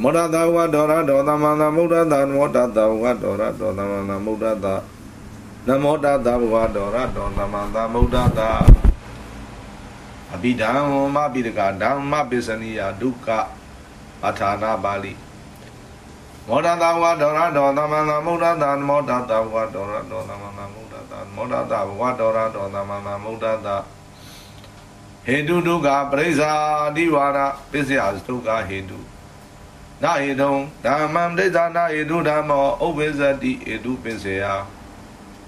မောဒတာဝဒောရဒောသမန္တမုဒ္ဒတာနမောတတာဝဒောရဒောသမန္တမုဒ္ဒတာနမောတတာဘဂဝဒောရဒောသမန္တမုဒ္ဒတာအဘိဓမ္မပိဒကဓမ္မပစ္စနိယဒုက္ခအထာနာပါဠိမောဒတာဝဒောရဒောသမန္တမုဒ္ဒတာနမောတတာဝဒောရဒောသမန္တမုဒ္ဒတာနမောတတာဘဂဝဒောရဒောသမန္တမုဒ္ဒတာဟေတုဒုက္ခပရိစ္ဆာတိဝါဒပစ္စယဒုက္ခဟေတု နာဟိတုံဓမ္မံဒိဋ္ဌာနာဟိတုဓမ္မောဥပ္ပဇ္ဇတိဟိတုပစ္စယ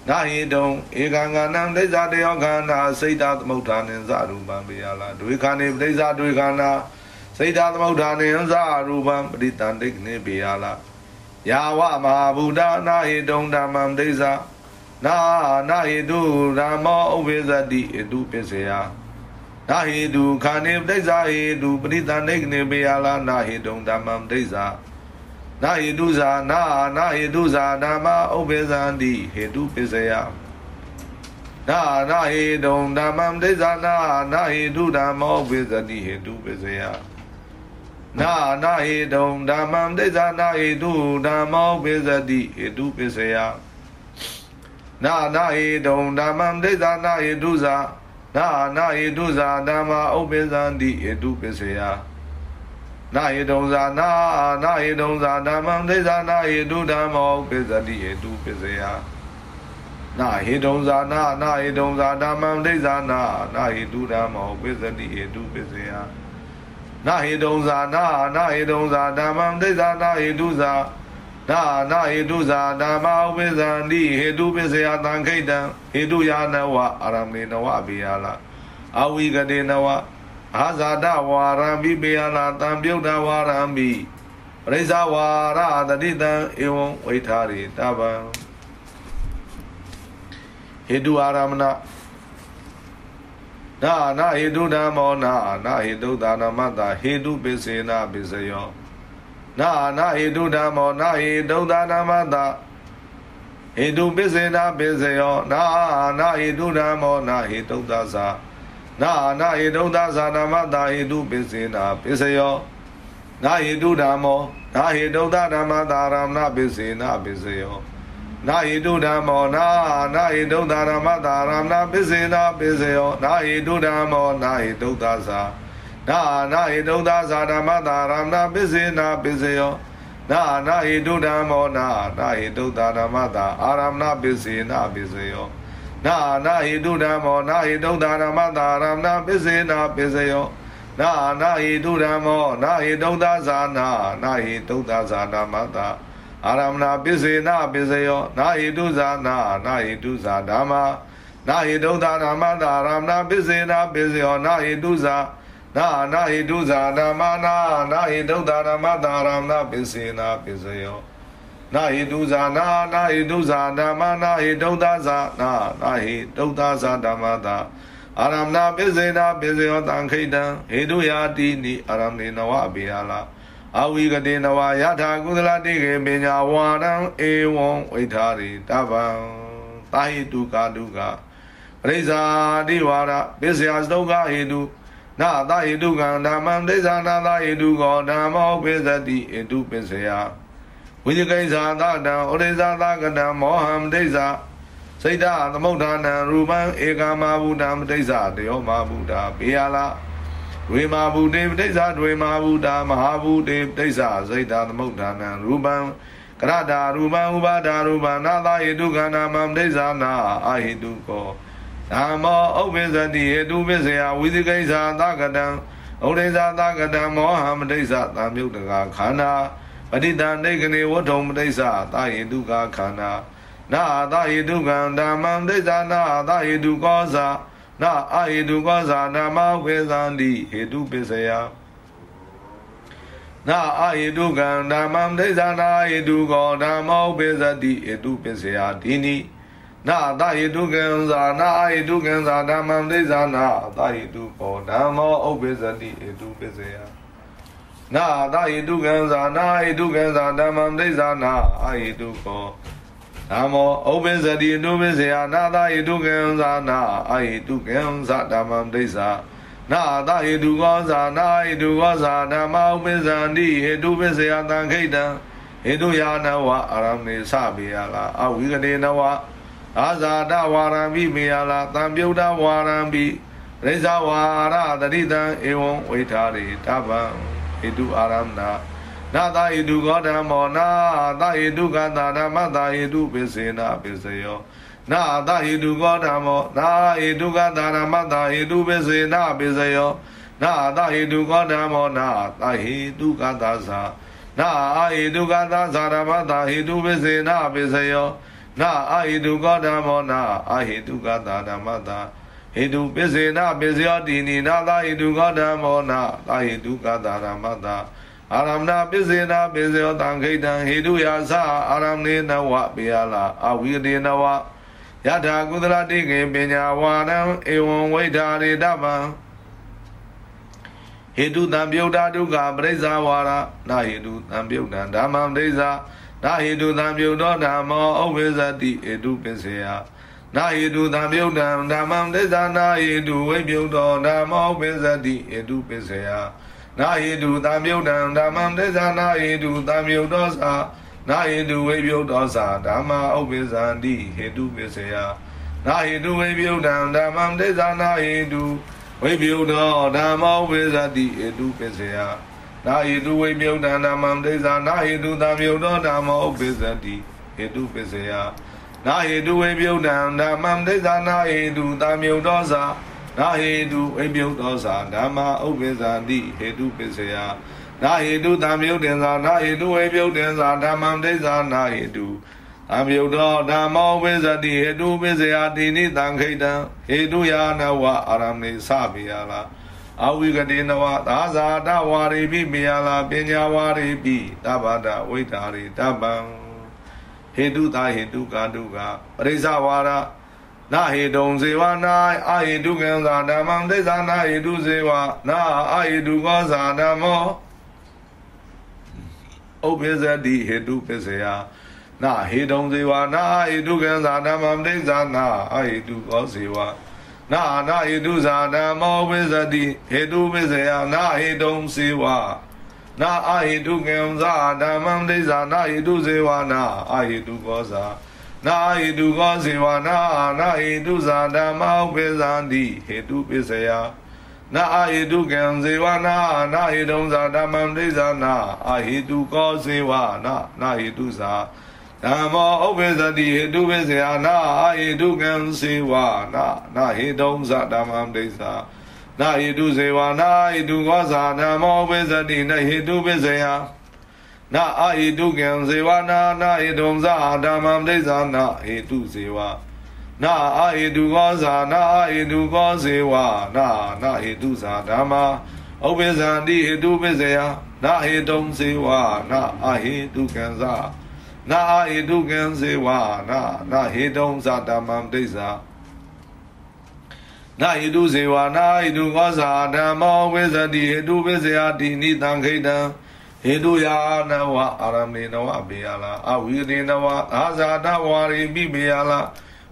နာဟိတုံဧကံကနံဒိဋ္ဌာတယောခန္ဓာစိတ်တသမုဋ္ဌာနိသရူပံပိယလာဒွေခန္ဓေပဋိစ္ဆဒွေခန္ဓာစိတ်တသမုဋ္ဌာနိသရူပံပရိတန္တိကနေပိယလာယာဝမဟာဗုဒ္ဓနာဟိတုံဓမ္မံဒိဋ္ဌာနာနာဟိတုဓမ္မောဥပ္ပဇ္ဇတိဟိတုပစ္စယ နာဟိတုခာနေပဋိစ္ဆာဟိတုပရိသန္တိကနေပေယလာနာဟိတုံဓမ္မံပဋိစ္ဆာနာဟိတုဇာနာနာဟိတုဇာဓမ္မဥပ္ပေဇန္တိဟိတုပစ္စယနာနာဟိတုံဓမ္မံပဋိစ္ဆာနာနာဟိတုဓမ္မောဥပ္ပေဇတိဟိတုပစ္စယနာနာဟိတုံဓမ္မံပဋိစ္ဆာနာဟိတုဓမ္မောဥပ္ပေဇတိဟိတုပစ္စယနာနာဟိတုံဓမ္မံပဋိစ္ဆာနာဟိတုဇာ နာနာဟိတုဇာဓမ္မာဥပ္ပဇံတိဟိတုပစ္စယနာဟိတုံဇာနာနာဟိတုံဇာဓမ္မံသိဇာနာဟိတုဓမ္မောဥပ္ပဇတိဟိတုပစ္စယနာဟိတုံဇာနာနာဟိတုံဇာဓမ္မံသိဇာနာနာဟိတုဓမ္မောဥပ္ပဇတိဟိတုပစ္စယနာဟိတုံဇာနာနာဟိတုံဇာဓမ္မံသိဇာနာဟိတုဇာ နာနာဟိတုဇာဓမ္မဥပ္ပဇံတိဟိတုပစ္စယတံခိတံဟိတုယာနဝအာရမေနဝဘေယလာအဝိကတေနဝအာဇာတဝါရံပိပေယလာတံပြုတ်တဝါရံပိပရိစ္ဆဝါရတတိတံဧဝံဝိထာရိတဗံဟိတုအာရမဏနာနာဟိတုဓမ္မောနာနာဟိတုသာနမတ္တဟိတုပစ္စေနာပစ္စယော နာနာဟိတုဓမ္မောနာဟိတုသာနမတ္တဟိတုပစ္စေနာပစ္စယောနာနာဟိတုဓမ္မောနာဟိတုသာသာနာနာဟိတုသာသာနမတ္တဟိတုပစ္စေနာပစ္စယောနာဟိတုဓမ္မောနာဟိတုသာဓမ္မတာရမဏပစ္စေနာပစ္စယောနာဟိတုဓမ္မောနာနာဟိတုသာဓမ္မတာရမဏပစ္စေနာပစ္စယောနာဟိတုဓမ္မောနာဟိတုသာသာ နာနာဟိတုသာသာဓမ္မတာရမဏပစ္စေနာပစ္စယောနာနာဟိတုဓမ္မောနာနာဟိတုသာဓမ္မတာအာရမဏပစ္စေနာပစ္စယောနာနာဟိတုဓမ္မောနာဟိတုသာဓမ္မတာအာရမဏပစ္စေနာပစ္စယောနာနာဟိတုဓမ္မောနာဟိတုသာဇာနာနာဟိတုသာဇာဓမ္မတာအာရမဏပစ္စေနာပစ္စယောနာဟိတုဇာနာနာဟိတုဇာဓမ္မာနာဟိတုသာဓမ္မတာအာရမဏပစ္စေနာပစ္စယောနာဟိတုဇာနာ နာဟိတုဇာဓမ္မနာနာဟိတုသာဓမ္မတာရမဏပစ္စေနာပစ္စယောနာဟိတုဇာနာနာဟိတုဇာဓမ္မနာဟိတုသာဇာနာနာဟိတုသာဇာဓမ္မတာအာရမဏပစ္စေနာပစ္စယောတံခိတံဟေတုယာတိနိအာရမေနဝအဘေယလာအဝိကတိနဝယထာကုသလတိကေပညာဝါရံဧဝံဝိထာရိတဗံတာဟိတုကာတုကပရိဇာတိဝါရပစ္စယသုခဟေတု နာသဟိတုကံဓမ္မံဒိဋ္ဌာနာသဟိတုကောဓမ္မောပိသတိဟိတုပစ္စယဝိဇကိဇာသတံဩရိဇာသကတံမောဟံဒိဋ္ဌာစိတ်တသမုဋ္ဌာနံရူပံဧကမဗုဒ္ဓံဒိဋ္ဌာတယောမဗုဒ္ဓဘေယလာဒွေမာဗုဒ္ဓေဒိဋ္ဌာဒွေမာဗုဒ္ဓမဟာဗုဒ္ဓေဒိဋ္ဌာစိတ်တသမုဋ္ဌာနံရူပံကရတာရူပံဥပါဒာရူပံနာသဟိတုကန္နာမံဒိဋ္ဌာနာအာဟိတုကော ဓမ္မောဥပ္ပဇ္ဇတိဟေတုပစ္စယဝိသိကိစ္ဆာသကတံဩရိဇာသကတံမောဟမတိစ္ဆသံမြုတ်တကခန္ဓာပဋိတန်ဒိဋ္ဌနေဝဋ္ထုံမတိစ္ဆသာဟေတုကခန္ဓာနာသာဟေတုကံဓမ္မံဒိစ္ဆာနာသာဟေတုကောဇာနာအဟေတုကောဇာဓမ္မဝေဇန္တိဟေတုပစ္စယနာအဟေတုကံဓမ္မံဒိစ္ဆာနာဟေတုကောဓမ္မောပိစတိဟေတုပစ္စယဒီနိ နာသဟိတုကံဇာနာဟိတုကံဇာဓမ္မံဒိဇာနာသဟိတုပောဓမ္မောဥပ္ပဇတိဟိတုပစ္စယနာသဟိတုကံဇာနာဟိတုကံဇာဓမ္မံဒိဇာနာအဟိတုပောဓမ္မောဥပ္ပဇတိဟိတုပစ္စယနာသဟိတုကံဇာနာအဟိတုကံဇာဓမ္မံဒိဇာနာသဟေတုကောဇာနာဟေတုကောဇာဓမ္မဥပိဇန္တိဟေတုပိစေယတံခိတံဟေတုယာနဝအာရမေသဗေယလာအဝိကတေနဝ အာဇာတဝါရံပိမေယလာတံပြုတ်တဝါရံပိရိဇဝါရတတိတံဧဝံဝိထာရိတဗံဟေတုအာရမနာနာသဟိတုကောဓမ္မောနာသဟိတုကတာဓမ္မသဟိတုပိစေနာပိစယောနာသဟိတုကောဓမ္မောနာဟိတုကတာဓမ္မသဟိတုပိစေနာပိစယောနာသဟိတုကောဓမ္မောနာသဟိတုကတာသာနာအာဟိတုကတာသာဓမ္မသဟိတုပိစေနာပိစယော နာအာဟိတုကောဓမ္မောနာအာဟိတုကတာဓမ္မသဟိတုပိစေနာပိစယောတိနိနာသဟိတုကောဓမ္မောနာသဟိတုကတာဓမ္မသအာရမဏပစ္စေနာပစ္စယောတံခိတံဟေတုယာသအာရမေနဝပေယလာအဝိဒေနဝယထာကုသလတိကေပညာဝါရံဧဝံဝိဓာရေတပံဟေတုတံပြုတ်တာဒုက္ခပရိစ္ဆာဝါရနာဟေတုတံပြုတ်တံဓမ္မံပရိစ္ဆာ နာဟေတုတံပြုတ်တော်ဓမ္မောဥပ္ပဇတိဟေတုပစ္စေယနာဟေတုတံပြုတ်တံဓမ္မံပရိစ္ဆာနာဟေတုဝိပြုတ်တော်ဓမ္မောဥပ္ပဇတိဟေတုပစ္စေယနာဟိတုသံမြုတ်တံဓမ္မံတေဇာနာဟိတုသံမြုတ်တော်သာနာဟိတုဝိပြုတ်တော်သာဓမ္မဥပ္ပဇန္တိဟေတုပစ္စယနာဟိတုဝိပြုတ်တံဓမ္မံတေဇာနာဟိတုဝိပြုတ်တော်ဓမ္မဥပ္ပဇန္တိဟေတုပစ္စယ နာဟိတုဝိပြုတ်တံဓမ္မံတေဇာနာဟိတုသံမြုတ်တော်ဓမ္မဥပ္ပဇန္တိဟေတုပစ္စယနာဟိတုဝိပြုတ်တံဓမ္မံတေဇာနာဟိတုသံမြုတ်တော်သာနာဟေတုဝိပြုတ်သောသာဓမ္မဥပ္ပဇာတိဟေတုပစ္စယနာဟေတုသံမြုတ်တင်္သာနာဟေတုဝိပြုတ်တင်္သာဓမ္မံဒိသာနာဟေတုသံမြုတ်သောဓမ္မောဝိဇတိဟေတုပစ္စယတိနိတံခိတံဟေတုယာနဝအာရမေသဗေယလာ အဝိကတိနဝသာဇာတဝါရိပိမေယလာပညာဝါရိပိတဗ္ဗဒဝိတာရိတပ္ပံဟေတုသာဟေတုကာတုကပရိစ္ဆဝါရနာဟေတုံဇေဝနာအာဟိတုကံသာဓမ္မံဒိသနာဟိတုဇေဝနာအာဟိတုကောသာဓမ္မောဥပ္ပဇတိဟေတုပစ္စယနာဟေတုံဇေဝနာဟိတုကံသာဓမ္မံဒိသနာအာဟိတုကောဇေဝ နာနာဟိတုဇာဓမ္မောဝိဇတိဟေတုပစ္စယနာဟေတုံဇေဝနာအာဟိတုကံသာဓမ္မံဒိသနာဟိတုဇေဝနာအာဟိတုကောဇာနာဟိတုကောဇေဝနာနာဟိတုဇာဓမ္မောပိဇန္တိဟေတုပိစယနာဟိတုကံဇေဝနာနာဟိတုံဇာဓမ္မံဒိဇာနာအဟိတုကောဇေဝနာနာဟိတုဇာ ဓမ္မောဥပ္ပဇတိဟိတုပိစယနာအဟိတုကံဇေဝနာနာဟိတုံဇာဓမ္မံဒိဇာနာဟိတုဇေဝနာဟိတုကောဇာဓမ္မောဥပ္ပဇတိနဟိတုပိစယနာအာဟိတုကံဇေဝနာနာဟိတုံဇာဓမ္မံဒိဋ္ဌာနာဟိတုဇေဝနာအာဟိတုကောဇာနာအာဟိတုကောဇေဝနာနာဟိတုဇာဓမ္မာဥပ္ပဇန္တိဟိတုပစ္စယနာဟိတုံဇေဝနာအာဟိတုကံဇာ နာအာဟိတုကံဇေဝနာနာဟိတုံဇာဓမ္မံဒိဋ္ဌာနာဟိတုဇေဝနာဟိတုကောဇာဓမ္မောဝိဇ္ဇတိဟိတုပစ္စယတိနိတံခိတံဟေတုယာနဝအာရမေနဝဘေယလာအဝိရေနဝအာဇာတဝါရိပိဘေယလာ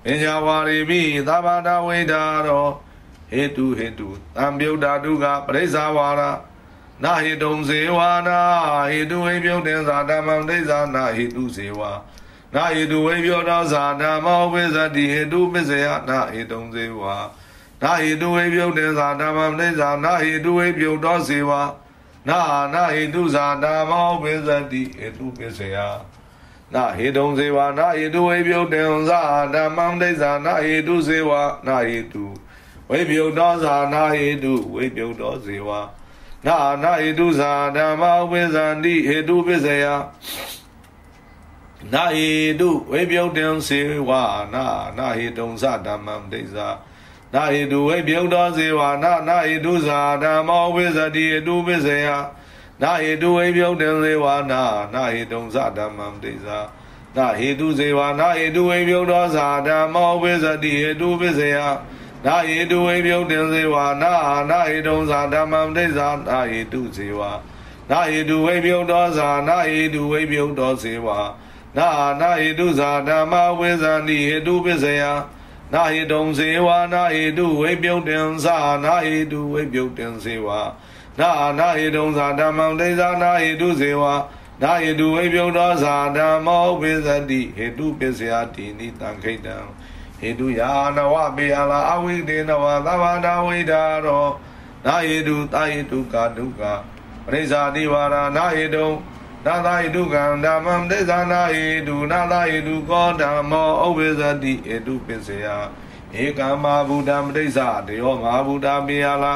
ပညာဝါရိပိသဗ္ဗတဝိဒါရောဟေတုဟေတုသံပြုတ်တာတုကပရိစ္ဆာဝါရ နာဟိတုံဇေဝနာဟေတုဝိပြုတ်တင်္သာဓမ္မံဒိဋ္ဌာနာဟေတုဇေဝနာဟိတုဝိပြုတ်တော်ဇာဓမ္မောဝိဇတိဟေတုပစ္စယနာဟေတုံဇေဝနာဟိတုဝိပြုတ်တင်္သာဓမ္မံဒိဋ္ဌာနာဟေတုဝိပြုတ်တော်ဇေဝနာနာဟိတုဇာတာမောပိစတိဟိတုပစ္စယနာဟိတုံဇေဝနာဟိတုဝိပြုတ်တေဇာဓမ္မံဒိဇာနာဟိတုဇေဝနာဟိတုဝိပြုတ်တော်ဇာနာဟိတုဝိပြုတ်တော်ဇေဝ နာနာဟိတုဇာဓမ္မဝိဇန္တိဟိတုပစ္စယနာဟိတုဝိပြုတ်တေဇေဝနာနာဟိတုံဇာဓမ္မံဒိဇာနာဟိတုဝိပြုတ်တော်ဇေဝနာနာဟိတုဇာဓမ္မောဝိဇတိအတုပစ္စယနာဟိတုဝိပြုတ်တေဇေဝနာနာဟိတုံဇဓမ္မံတိဇာနာဟိတုဇေဝနာဟိတုဝိပြုတ်တော်ဇာဓမ္မောဝိဇတိအတုပစ္စယ နာဟိတုဝိပြုတ်တေဇေဝနာနာဟိတုံဇာဓမ္မံတိဇာနာဟိတုဇေဝနာဟိတုဝိပြုတ်တော်ဇာနာဟိတုဝိပြုတ်တော်ဇေဝနာနာဟိတုဇာဓမ္မဝိဇန္တိဟိတုပစ္စယနာဟိတုံစေဝါနာဟိတုဝိပြုတ်တင်္စာနာဟိတုဝိပြုတ်တင်စေဝါနာနာဟိတုံသာဓမ္မံဒိသနာဟိတုစေဝါနာဟိတုဝိပြုတ်သောသာဓမ္မောပိသတိဟိတုပစ္စယတိနိတံခိတံ ဟိတုယာနဝပေယလာအဝိတေနဝသဗ္ဗနာဝိဒါရောနာဟိတုတာဟိတုကာဒုက္ခပရိစ္ဆာတိဝါရနာဟိတုနာသာဟိတုကံဓမ္မံဒိသနာဟိတုနာသာဟိတုကောဓမ္မောဥပ္ပဇ္ဇတိဟိတုပစ္စယဧကမဗုဒ္ဓံပဋိစ္ဆာတယောမဟာဗုဒ္ဓပေယလာ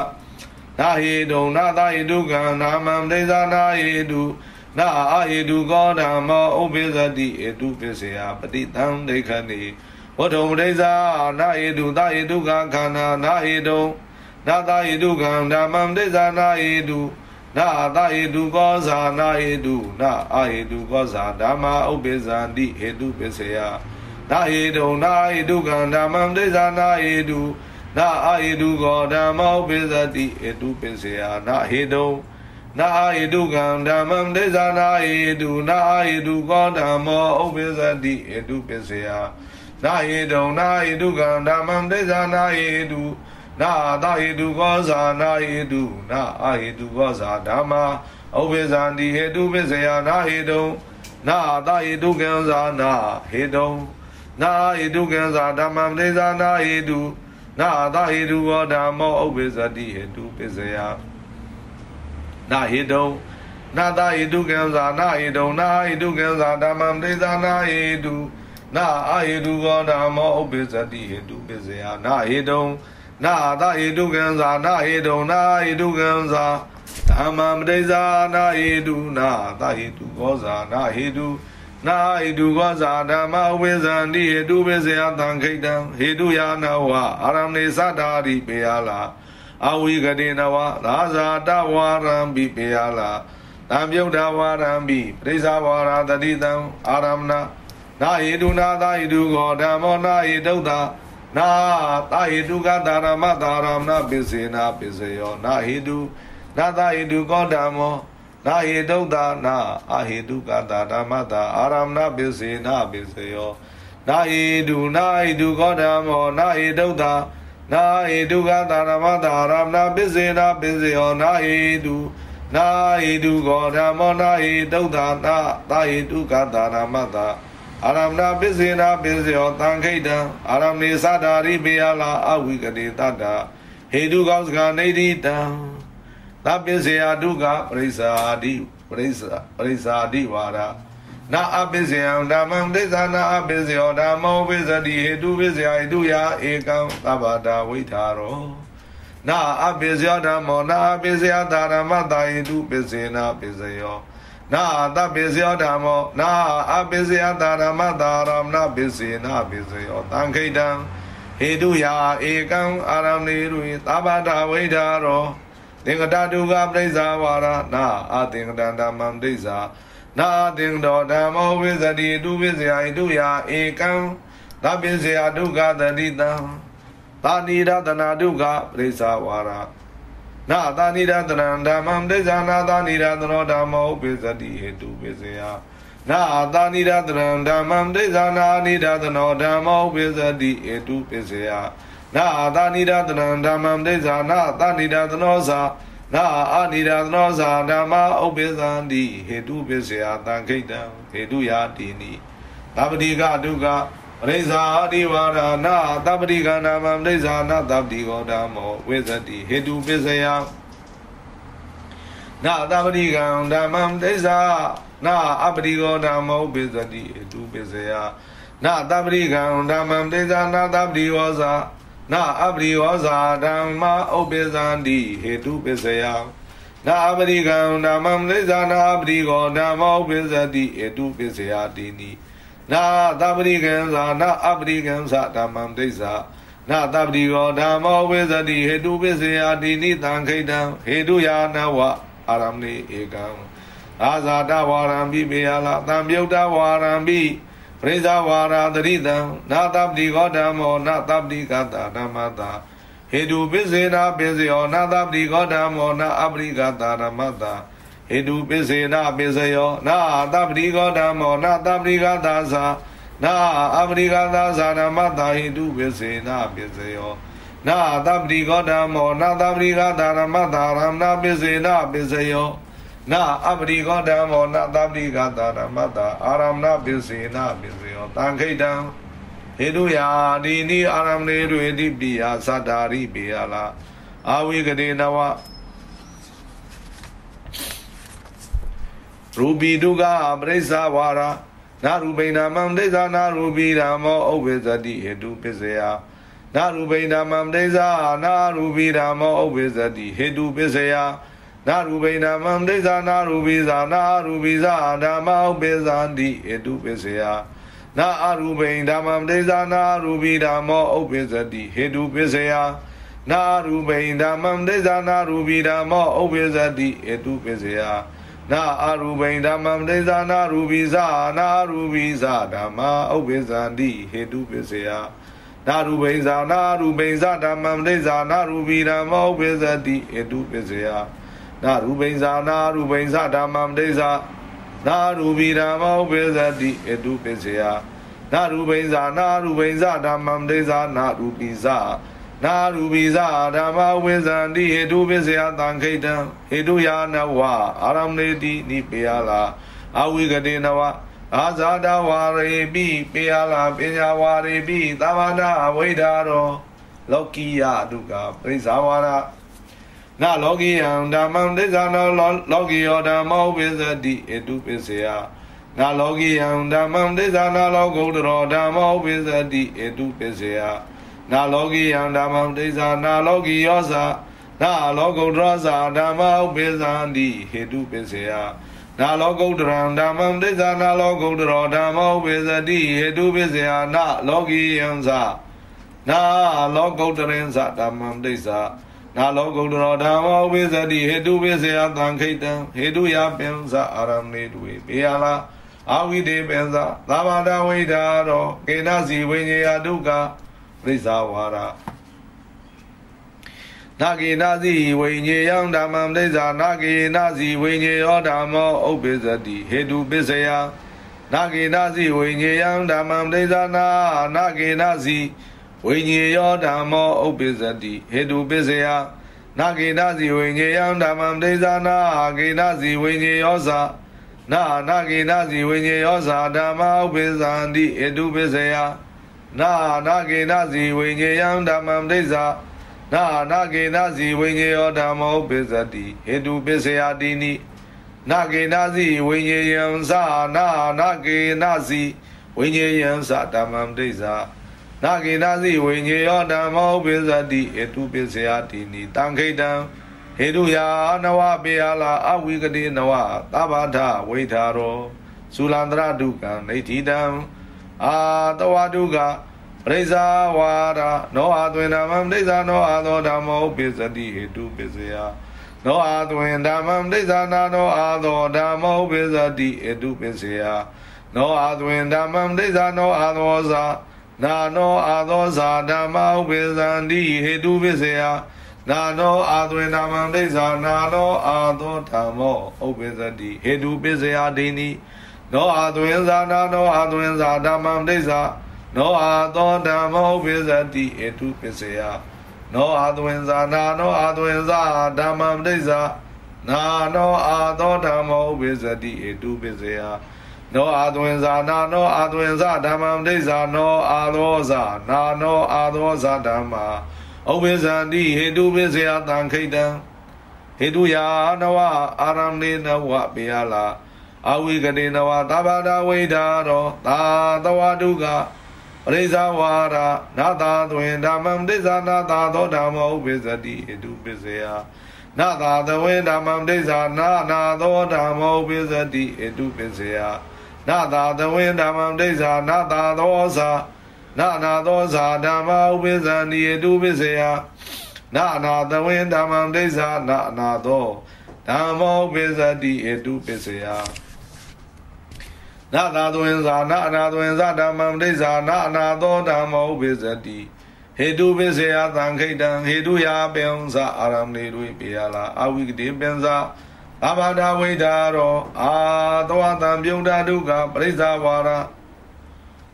နာဟိတုနာသာဟိတုကံနာမံပဋိစ္ဆာနာဟိတုနာအာဟိတုကောဓမ္မောဥပ္ပဇ္ဇတိဟိတုပစ္စယပတိတံဒိဋ္ဌနိ ဝတ္ထုံပဋိစ္ဆာနာဟိတုသာဟိတုကခန္ဓာနာဟိတုနာသာဟိတုကံဓမ္မံပဋိစ္ဆာနာဟိတုနာသာဟိတုကောဇာနာဟိတုနာအာဟိတုကောဇာဓမ္မာဥပ္ပဇာတိဟိတုပစ္စယနာဟိတုနာဟိတုကံဓမ္မံဒိသနာဟိတုနာအာဟိတုကောဓမ္မောပိသတိဟိတုပစ္စယနာဟိတုနာအာဟိတုကံဓမ္မံဒိသနာဟိတုနာအာဟိတုကောဓမ္မောဥပ္ပဇတိဟိတုပစ္စယ နာဟိတုနာဟိတုကံဓမ္မံဒိသနာဟိတုနာသာဟိတုကောဇာနာဟိတုနာအာဟိတုကောဇာဓမ္မာဥပ္ပဇန္တိဟိတုပစ္စယနာဟိတုနာသာဟိတုကံဇာနာဟိတုနာဟိတုကံသာဓမ္မပတိဇာနာဟိတုနာသဟိတုဝဓမ္မောဥပ္ပဇတိဟိတုပစ္စယနာဟိတုနာသဟိတုကံသာနာဟိတုနာဟိတုကံသာဓမ္မပတိဇာနာဟိတုနာ အဟိတုဝဓမ္မောဥပ္ပဇတိဟိတုပစ္စယနာဟိတုနာသဟိတုကံသာနာဟိတုနာဟိတုကံသာဓမ္မပတိဇာနာဟိတုနာသဟိတုကောဇာနာဟိတုနာဟိတုကောဇာဓမ္မဝိဇံတိဟိတုပစ္စယသံခိတံဟိတုယာနဝအာရမေသတ္တာရိပေယလာအဝိကတိနဝသာဇာတဝါရံပိပေယလာတံပြုတ်တဝါရံပိပရိစ္ဆဝါရတတိတံအာရမဏ နာဟိတုနာသာဟိတုကောဓမ္မောနာဟိတုတ္တနာသာဟိတုကတာရမတာရမဏပိစေနာပိစယောနာဟိတုနာသာဟိတုကောဓမ္မောနာဟိတုဒ္ဒနာအဟိတုကတာဓမ္မတာအာရမဏပစ္စေနာပစ္စယောနာဟိတုနာဟိတုကောဓမ္မောနာဟိတုဒ္ဒနာဟိတုကတာဓမ္မတာအာရမဏပစ္စေနာပစ္စယောနာဟိတုနာဟိတုကောဓမ္မောနာဟိတုဒ္ဒနာသာဟိတုကတာဓမ္မတာ အာရမဏပစ္စေနာပစ္စယောတံခိတံအာရမေသတာရိပေယလာအဝိကတိတတ္တဟေတုကောစကနေတိတံသပ္ပစေယဒုက္ခပရိစ္ဆာတိပရိစ္ဆာပရိစ္ဆာတိဝါဒနာအပိစေယံဓမ္မံဒိသနာအပိစေယောဓမ္မောပိစတိဟေတုပိစယဟေတုယာဧကံသဗ္ဗတာဝိထာရောနာအပိစေယောဓမ္မောနာအပိစေယသာရမတာဟေတုပိစေနာပိစယော နာတပိစေယောဓမ္မောနာအပိစေယသာရမတာရမဏပိစေနာပိစယောတံခိတံဟေတုယာဧကံအာရမေရုသဗ္ဗတာဝိထာရောသင်္ကတတုကပရိစ္ဆာဝါရနာအသင်္ကတဓမ္မံဒိစ္ဆာနာသင်္တောဓမ္မောဝိဇ္ဇတိတုဝိဇ္ဇာဣတုယာဧကံသဗ္ဗိဇယဒုက္ခတတိတံသာနိရတနာဒုက္ခပရိစ္ဆာဝါရ နာသာနိရတနံဓမ္မံဒိစ္ဆာနာသာနိရတနောဓမ္မောပိစတိဟေတုပိစယနာသာနိရတနံဓမ္မံဒိစ္ဆာနာနိရတနောဓမ္မောပိစတိဟေတုပိစယနာသာနိဒသနံဓမ္မံဒိသနာသာနိဒသနောသာနာအာနိဒသနောသာဓမ္မဥပ္ပဇံတိဟေတုပစ္စယတံခိတံဟေတုယာတိနိသဗ္ဗတိကဒုက္ခ ပရိစ္ဆာတိဝါဒနာသဗ္ဗတိကနာမံဒိသနာသဗ္ဗတိကောဓမ္မောဝိဇတိဟေတုပစ္စယနာသဗ္ဗတိကံဓမ္မံဒိသနာအပတိကောဓမ္မောပိစတိဟေတုပစ္စယနာသဗ္ဗတိကံဓမ္မံဒိသနာသဗ္ဗတိဝါစာနာအပရိဝဇာဓမ္မဥပ္ပဇန္တိဟေတုပစ္စယနာအပရိကံဓမ္မံလိဇာနာအပရိကောဓမ္မဥပ္ပဇတိဟေတုပစ္စယတိနိ နာသပရိကံသာနာအပရိကံသာဓမ္မံဒိဋ္ဌာနာတပတိကောဓမ္မောဝိဇတိဟေတုပစ္စယတိနိတံခိတံဟေတုယာနဝအာရမဏေဧကံအာဇာတဝါရံပိပေယလာတံပြုတ်တဝါရံပိပရိဇဝါရာတရိတံနာတပတိကောဓမ္မောနာတပတိကတာဓမ္မတာဟေတုပိစေနာပိစေယောနာတပတိကောဓမ္မောနာအပရိကတာဓမ္မတာ ဟေတုပိစေနာပိစယောနာတပတိကောဓမ္မောနာတပတိကတာသာနာအပရိကသာဇာနာမတာဟိတုပစ္စေနာပစ္စယောနာသပတိကောဓမ္မောနာသပရိကသာရမတာရမနာပစ္စေနာပစ္စယောနာအပရိကောဓမ္မောနာသပတိကသာရမတာအာရမနာပစ္စေနာပစ္စယောတံခိတံဟေတုယာဒီနိအာရမဏေတွေတိပိယသတ္တာရိပိယလာအာဝိကတိနဝ ရူပိတုကပရိစ္ဆဝါရာနာရူပိနာမံဒိသနာရူပိဓမ္မောဥပ္ပဇတိဟေတုပစ္စယနာရူပိဓမ္မံဒိသနာရူပိဓမ္မောဥပ္ပဇတိဟေတုပစ္စယနာရူပိဓမ္မံဒိသနာရူပိဇာနာရူပိဇာဓမ္မောဥပ္ပဇန္တိဟေတုပစ္စယနာအရူပိဓမ္မံဒိသနာရူပိဓမ္မောဥပ္ပဇတိဟေတုပစ္စယနာရူပိဓမ္မံဒိသနာရူပိဓမ္မောဥပ္ပဇတိဟေတုပစ္စယ နာအရူပိဓမ္မံဒိသနာရူပိဇာနာရူပိဇာဓမ္မာဥပ္ပဇန္တိဟေတုပစ္စယနာရူပိဇာနာရူပိဇာဓမ္မံဒိသနာရူပိဓမ္မောဥပ္ပဇတိဟေတုပစ္စယနာရူပိဇာနာရူပိဇာဓမ္မံဒိသနာရူပိဓမ္မောဥပ္ပဇတိဟေတုပစ္စယနာရူပိဇာနာရူပိဇာဓမ္မံဒိသနာရူပိဇာ နာရူပိဇာဓမ္မဝိဇန္တိဟေတုပစ္စယတံခိတံဟေတုယာနဝအာရမဏေတိနိပေယလာအဝိကတိနဝအာဇာတဝါရေပိပေယလာပညာဝါရေပိသမန္တဝိဒါရောလောကိယဒုက္ခပရိစ္ဆဝါရနာလောကိယံဓမ္မံဒိသနောလောကိယောဓမ္မောဝိဇတိဟေတုပစ္စယနာလောကိယံဓမ္မံဒိသနာလောကုတ္တရောဓမ္မောဝိဇတိဟေတုပစ္စယ နာလောကိယံဓမ္မံဒိသနာလောကိယောဇာနာလောကုတ္တရောဇာဓမ္မဥပိသန္တိဟေတုပစ္စယနာလောကုတ္တရံဓမ္မံဒိသနာလောကုတ္တရောဓမ္မဥပိသတိဟေတုပစ္စယနာလောကိယံဇာနာလောကုတ္တရင်ဇာဓမ္မံဒိသနာလောကုတ္တရောဓမ္မဥပိသတိဟေတုပစ္စယသံခိတံဟေတုယပင်ဇာအာရမေတုေပေယလာအာဝိတေပင်ဇာသာဘာဒဝိဒါရောကေနစီဝိညေယဒုက္ခ ရိဇာဝါရနာဂေနာစီဝိညေယံဓမ္မံဒိဇာနာဂေနာစီဝိညေယောဓမ္မောဥပ္ပိသတိဟေတုပစ္စယနာဂေနာစီဝိညေယံဓမ္မံဒိဇာနာနာဂေနာစီဝိညေယောဓမ္မောဥပ္ပိသတိဟေတုပစ္စယနာဂေနာစီဝိညေယံဓမ္မံဒိဇာနာဂေနာစီဝိညေယောဇာနာနာဂေနာစီဝိညေယောဇာဓမ္မဥပ္ပိသန္တိဟေတုပစ္စယ နာနာကေနစီဝိညေယံဓမ္မံဒိသနာနာကေနစီဝိညေယောဓမ္မောပိစတိဟေတုပစ္စယတိနိနာကေနစီဝိညေယံသာနာနာကေနစီဝိညေယံသာဓမ္မံဒိသနာကေနစီဝိညေယောဓမ္မောပိစတိဟေတုပစ္စယတိနိတံခိတံဟေတုယာနဝပေယလာအဝိကတိနဝသဗ္ဗထဝိထာရောသုလန္တရဒုက္ခံနေတိတံအာတဝတုက ပရိဇာဝါဒနောအာသွင်ဓမ္မံဒိဋ္ဌာနောအာသောဓမ္မောပိစတိဟေတုပစ္စယနောအာသွင်ဓမ္မံဒိဋ္ဌာနာနောအာသောဓမ္မောပိစတိဟေတုပစ္စယနောအာသွင်ဓမ္မံဒိဋ္ဌာနောအာသောဇာနာနောအာသောဇာဓမ္မောပိစန္တိဟေတုပစ္စယနာနောအာသွင်ဓမ္မံဒိဋ္ဌာနာနောအာသောဓမ္မောဥပ္ပဇတိဟေတုပစ္စယဒိနိနောအာသွင်ဇာနာနောအာသွင်ဇာဓမ္မံဒိဋ္ဌာ နောအာသောဓမ္မောပိစတိဧတုပစ္စယနောအာသွင်္ဇာနာနောအာသွင်္ဇာဓမ္မံဒိဋ္ဌာနာနောအာသောဓမ္မောပိစတိဧတုပစ္စယနောအာသွင်္ဇာနာနောအာသွင်္ဇာဓမ္မံဒိဋ္ဌာနောအာသောဇာနာနောအာသောဇာဓမ္မာဥပ္ပဇန္တိဟေတုပစ္စယတံခိတံဟေတုယာနဝအာရမေနဝပေယလာအဝိကတိနဝသဗ္ဗဒဝိဒါရောသာတဝတုက ပရိဇာဝါရနာသာသွင်ဓမ္မံဒိသနာသာသောဓမ္မောဥပိသတိဣတုပစ္စယနာသာသဝေဓမ္မံဒိသနာနာသောဓမ္မောဥပိသတိဣတုပစ္စယနာသာသဝေဓမ္မံဒိသနာသာသောသာနာနာသောသာဓမ္မဥပိသန္တိဣတုပစ္စယနာနာသဝေဓမ္မံဒိသနာနာသောဓမ္မောဥပိသတိဣတုပစ္စယ နာသာသွင်္ဇာနာအနာသွင်္ဇာဓမ္မံဒိဇာနာအနာသောဓမ္မောပိစတိဟေတုပိစေယသံခိတံဟေတုယာပင်္ဇာအာရမဏေတွေပေယလာအဝိကတိပင်္ဇာအဘာဒဝိဒါရောအာသောတံပြုံတာဒုက္ခပရိစ္ဆာဝါရ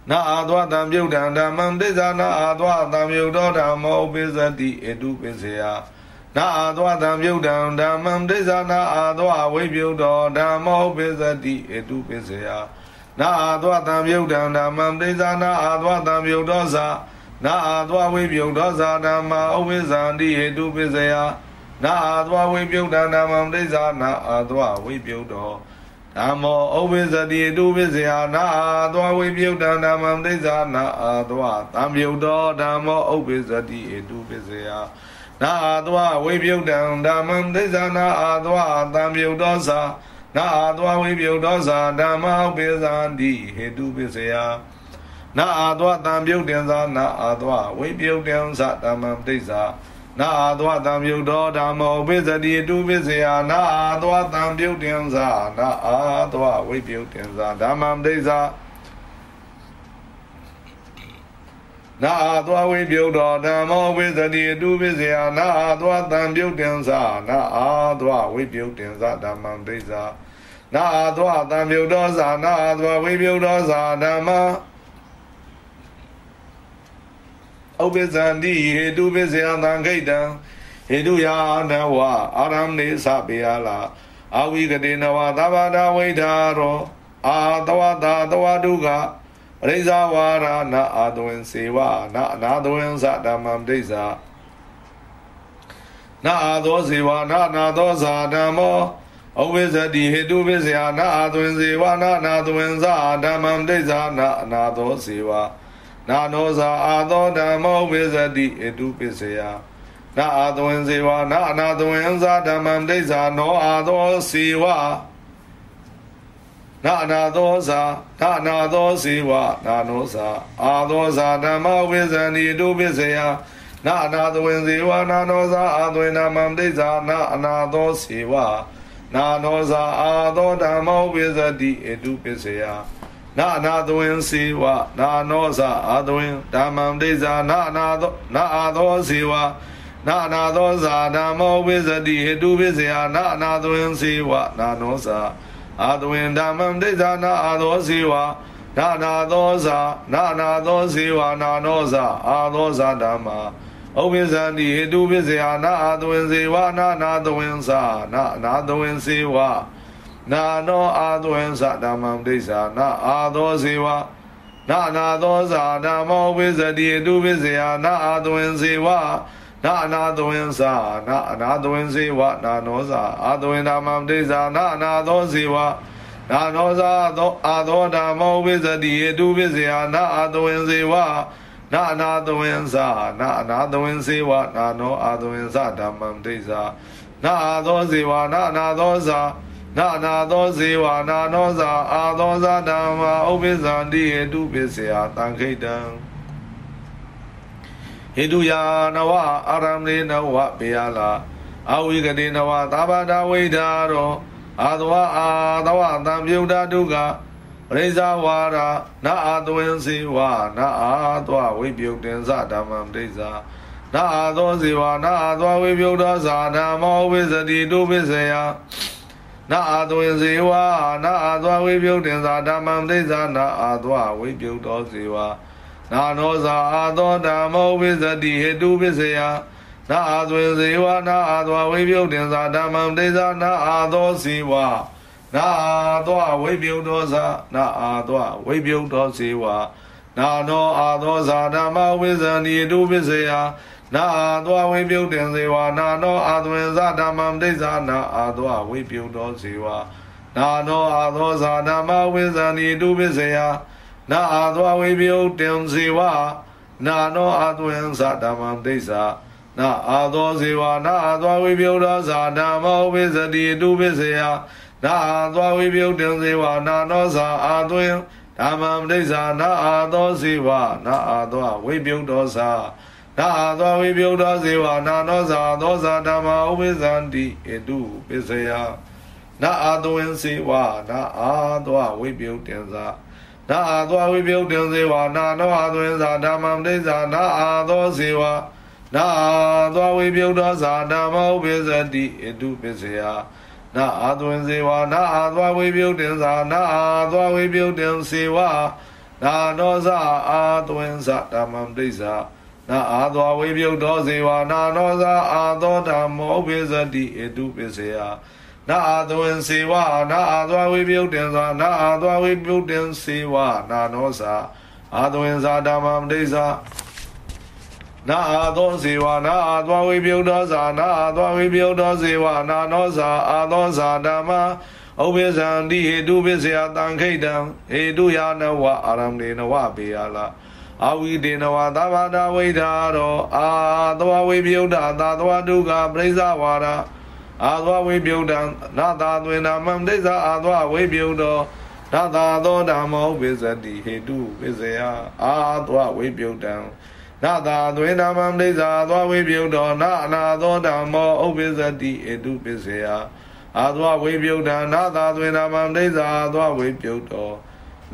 နာအာသောတံပြုတ်တံဓမ္မံဒိသနာအာသောတံပြုတ်တော်ဓမ္မောပိစတိအတုပိစယနာအာသောတံပြုတ်တံဓမ္မံဒိသနာအာသောဝိပြုတ်တော်ဓမ္မောပိစတိအတုပိစယ နာအာသောတံပြုတ်တံဓမ္မံဒိသနာအာသောတံပြုတ်တော်သာနာအာသောဝိပြုတ်တော်သာဓမ္မာဥပိသန္တိဟေတုပိစယနာအာသောဝိပြုတ်တံဓမ္မံဒိသနာအာသောဝိပြုတ်တော်ဓမ္မောဩဝိဇတိတုဝိဇယနာအာသောဝိပြုတ်တံဓမ္မံဒိသနာအာသောသံပြုတ်တော်ဓမ္မောဩဝိဇတိတုဝိဇယနာအာသောဝိပြုတ်တံဓမ္မံဒိသနာအာသောသံပြုတ်တော်သာ နာအာသောဝိပြုတ်တော်သာဓမ္မောပိသန္တိဟေတုပိစယနာအာသောသံပြုတ်တင်သာနာအာသောဝိပြုတ်တံသဓမ္မံဒိသနာအာသောတံပြုတ်တော်ဓမ္မောပိစတိတုပိစယနာအာသောတံပြုတ်တင်္စာနာအာသောဝိပြုတ်တင်္စာဓမ္မံဒိသနာအာသောဝိပြုတ်တော်ဓမ္မောပိစတိတုပိစယနာအာသောတံပြုတ်တင်္စာနာအာသောဝိပြုတ်တင်္စာဓမ္မံဒိသ နာအာသောတံပြုတ်တော်သာနာအာသောဝိပြုတ်တော်သာဓမ္မဥပ္ပဇန္တိဟေတုပစ္စယသံခိတံဟေတုယာနဝအာရမဏိသဗေယလာအဝိကတိနဝသဗ္ဗတာဝိဒါရောအာတဝတာတဝတုကပရိဇာဝါရနာအာတဝင်စေဝနာအနာတဝင်သဓမ္မံဒိဋ္ဌာနာအာသောစေဝနာနာသောဇာဓမ္မော အဝိဇ္ဇတိဟေတုပစ္စယနာအာတဝင်စေဝနာနာတဝင်သဓမ္မံဒိဋ္ဌာနာအနာသောစေဝနာနောဇာအာသောဓမ္မောဝိဇတိအတုပစ္စယနာအာသဝင်စေဝနာအနာသဝင်ဇာဓမ္မံဒိဋ္ဌာနောအာသောစေဝနာအနာသောဇာနာအနာသောစေဝနာနောဇာအာသောဇာဓမ္မဝိဇဏိတုပစ္စယနာအနာသဝင်စေဝနာနောဇာအာသဝင်ဓမ္မံဒိဋ္ဌာနာအနာသောစေဝ နာနောဇာအာသောဓမ္မောဝိဇတိအတုပစ္စယနာနာသဝင်စေဝနာနောဇအာသဝင်ဓမ္မံဒိဇာနာနာသောနာအာသောစေဝနာနာသောဇာဓမ္မောဝိဇတိဟေတုပိစေယနာနာသဝင်စေဝနာနောဇာအာသဝင်ဓမ္မံဒိဇာနာအာသောစေဝနာနာသောဇာနာနာသောစေဝနာနောဇာအာသောဇာဓမ္မာ ဥပိဇန္တိဟေတုပိစေယနာအာသဝင်စေဝနာနာသဝင်ဇာနာနာသဝင်စေဝနာနောအာသဝံသဓမ္မံဒိဋ္ဌာနာအာသောဇေဝနာနာသောဇာဓမ္မောဝိဇတိအတုဝိဇယနာအာသဝံဇေဝနာအနာသဝံဇာနာအနာသဝံဇေဝနာနောဇာအာသဝံဓမ္မံဒိဋ္ဌာနာအနာသောဇေဝနာနောဇာသောအာသောဓမ္မောဝိဇတိအတုဝိဇယနာအာသဝံဇေဝ နာအနာသဝံဇာနာအနာသဝံဇေဝနာနောအာသဝံဇဓမ္မံဒိဋ္ဌာနာအာသောဇေဝနာအနာသောဇာနာနာသောဇေဝနာနောဇာအာသောဇာဓမ္မာဥပ္ပဇန္တိဟေတုပစ္စယတံခိတံဟိတုယာနဝအာရမေနဝပေယလာအဝိကတိနဝသာဘာဒဝိဒါရောအာသဝအာသဝတံပြုတ်တာဒုက္ခ ပရိဇာဝါရနာအာသဝင်စေဝနာအာသောဝိပြုတ်တင်္စဓမ္မံဒိဋ္ဌာနာအာသောစေဝနာအာသောဝိပြုတ်သောဇာဓမ္မောဝိဇတိတုပစ္စယနာအာသွေဇေဝနာအာသွာဝိပြုတ်တင်္စာဓမ္မံသိဇာနာအာသွာဝိပြုတ်တော်ဇေဝနာနောဇာအာသောဓမ္မောဝိဇတိဟေတုပစ္စယနာအာသွေဇေဝနာအာသွာဝိပြုတ်တင်္စာဓမ္မံသိဇာနာအာသောဇေဝ နာအာသွာဝိပြုတ်တော်ဇာနာအာသွာဝိပြုတ်တော်ဇေဝနာနောအာသောဇာဓမ္မဝိဇဏီတုပစ္စယနာအာသောဝိပြုတ်တင်စေဝါနာနောအာသဝင်ဇဓမ္မံဒိဋ္ဌာနာအာသောဝိပြုတ်တော်စေဝါနာနောအာသောဇာဓမ္မဝိဇာနိတုပိစေယနာအာသောဝိပြုတ်တင်စေဝါနာနောအာသဝင်ဇဓမ္မံဒိဋ္ဌာနာအာသောစေဝါနာအာသောဝိပြုတ်တော်ဇာဓမ္မောဝိဇတိတုပိစေယ နာအာသောဝိပြုတ်တင်စေဝါနာနောဇာအာသွင်ဓမ္မံဒိဋ္ဌာနာအာသောစေဝါနာအာသောဝိပြုတ်တော်ဇာနာသောဝိပြုဒ္ဓဇေဝနာနောဇာသောဇာဓမ္မဥပိသန္တိဣတုပစ္စယနာအာသဝင်စေဝနာအာသောဝိပြုတင်္စာနာအာသောဝိပြုတင်္စေဝနာနောအာသဝင်ဇာဓမ္မံဒိဇာနာအာသောဇေဝနာအာသောဝိပြုဒ္ဓဇာဓမ္မဥပိသတိဣတုပစ္စယ နာအာသဝင်စေဝနာအာသောဝိပြုတင်္စာနာအာသောဝိပြုတင်္စေဝနာနောဇအာသဝင်းဇဓမ္မံဒိဋ္ဌာနာအာသောဝိပြုတ်တော်စေဝနာနောဇအာသောဓမ္မောပိစတိဧတုပစ္စယနာအာသဝင်းစေဝနာအာသောဝိပြုတ်တင်သောနာအာသောဝိပြုတ်တင်စေဝနာနောဇအာသဝင်းဇဓမ္မံဒိဋ္ဌာ နာအာသောစေဝနာအာသောဝိပြုတ်တော်ဇာနာအာသောဝိပြုတ်တော်စေဝနာနောဇာအာသောဇာဓမ္မဥပိသံတိဟေတုပစ္စယတံခိတံဟေတုယာနဝအာရမဏေနဝပေယလာအဝိဒေနဝသဗ္ဗတာဝိဓာရောအာသဝဝိပယုဒ္ဓသာသဝဒုက္ခပရိစ္ဆဝါဒအာသဝဝိပယုဒ္ဓနာသာသွေနာမံဒိဋ္ဌအာသဝဝိပယုဒ္ဓနာသာသောဓမ္မောပိစတိဟေတုပိစယအာသဝဝိပယုဒ္ဓ နာသာသွေနာမံဒိဋ္ဌာသောဝိပယုဒ္ဓနာအနာသောဓမ္မောဥပိစတိဟေတုပိစယအာသဝဝိပယုဒ္ဓနာသာသွေနာမံဒိဋ္ဌာသောဝိပယုဒ္ဓ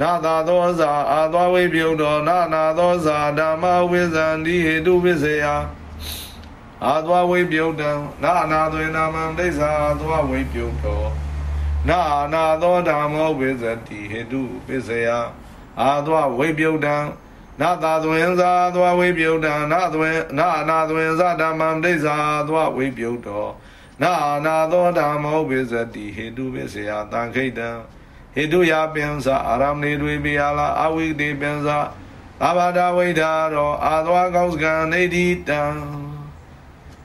နာသာသောဇာအာသောဝိပယုတောနာနာသောဇာဓမ္မဝိဇံဒီဟေတုဝိစေယအာသောဝိပယုတံနာနာသွေနာမံဒိဋ္ဌာသောဝိပယုတောနာနာသောဓမ္မောဝိဇတိဟေတုဝိစေယအာသောဝိပယုတံ နာသာသွင်ဇာသောဝိပယုတံနာသွင်နာနာသွင်ဇာဓမ္မံဒိဋ္ဌာသောဝိပယုတောနာနာသောဓမ္မောဝိဇတိဟေတုဝိစေယတံခိတံဟိတုယပင်္စအာရမဏေတွေပိယလာအဝိတေပင်္စအာဘာဒဝိဒါရောအာသဝကောင်းစကံနေတိတံ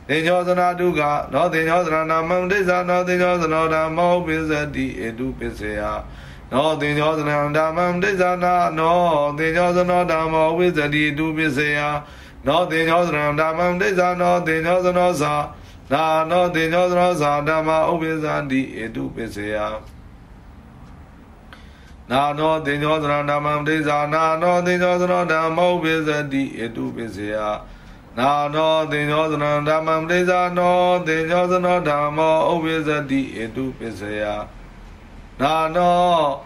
တေညောသနာတုကနောတေညောသရဏမံဒိသနောတေညောသနောဓမ္မောပိစတိဧတုပိစေယ နောတေညောသနံဓမ္မံဒိသနာနောတေညောသနောဓမ္မောပိစတိတုပိစေယနောတေညောသနံဓမ္မံဒိသနောတေညောသနောသာနာနောတေညောသနောသာဓမ္မဥပိစတိဧတုပိစေယနာနောတင်ညောသရဓမ္မံဒိသနာနောတင်ညောသရဓမ္မောပိစတိအတုပိစယနာနောတင်ညောသရဓမ္မံဒိသနောတင်ညောသရဓမ္မောဥပိစတိအတုပိစယ နာနော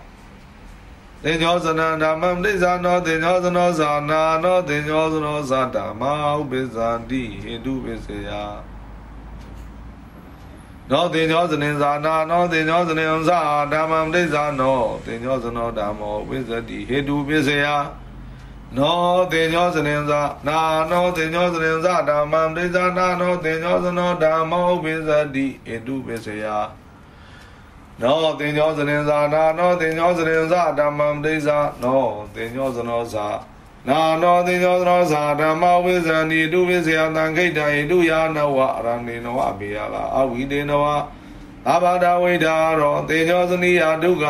တင်ညောသရဓမ္မံဒိသနောတင်ညောသနောဇာနာနောတင်ညောသနောဇာဓမ္မောဥပိစတိဟေတုပိစယနောတင်ညောဇနေဇာနာနောတင်ညောဇနေံဇာဓမ္မံဒိဋ္ဌာနောတင်ညောဇနောဓမ္မောဝိဇတိဟေတုပိစယနောတင်ညောဇနေဇာနာနောတင်ညောဇနေဇာဓမ္မံဒိဋ္ဌာနာနောတင်ညောဇနောဓမ္မောဝိဇတိဟေတုပိစယ နောတင်ညောဇနေဇာနာနောတင်ညောဇနေဇာဓမ္မံဒိဋ္ဌာနောတင်ညောဇနောဇာနာနောတိယောသရောဇာဓမ္မဝိဇ္ဇဏီတုဝိဇ္ဇယတံခိတ္တယတုယာနဝအရဏေနဝဘေယလာအဝိတေနဝအဘာဒဝိဒါရောတေညောဇနိယဒုက္ခ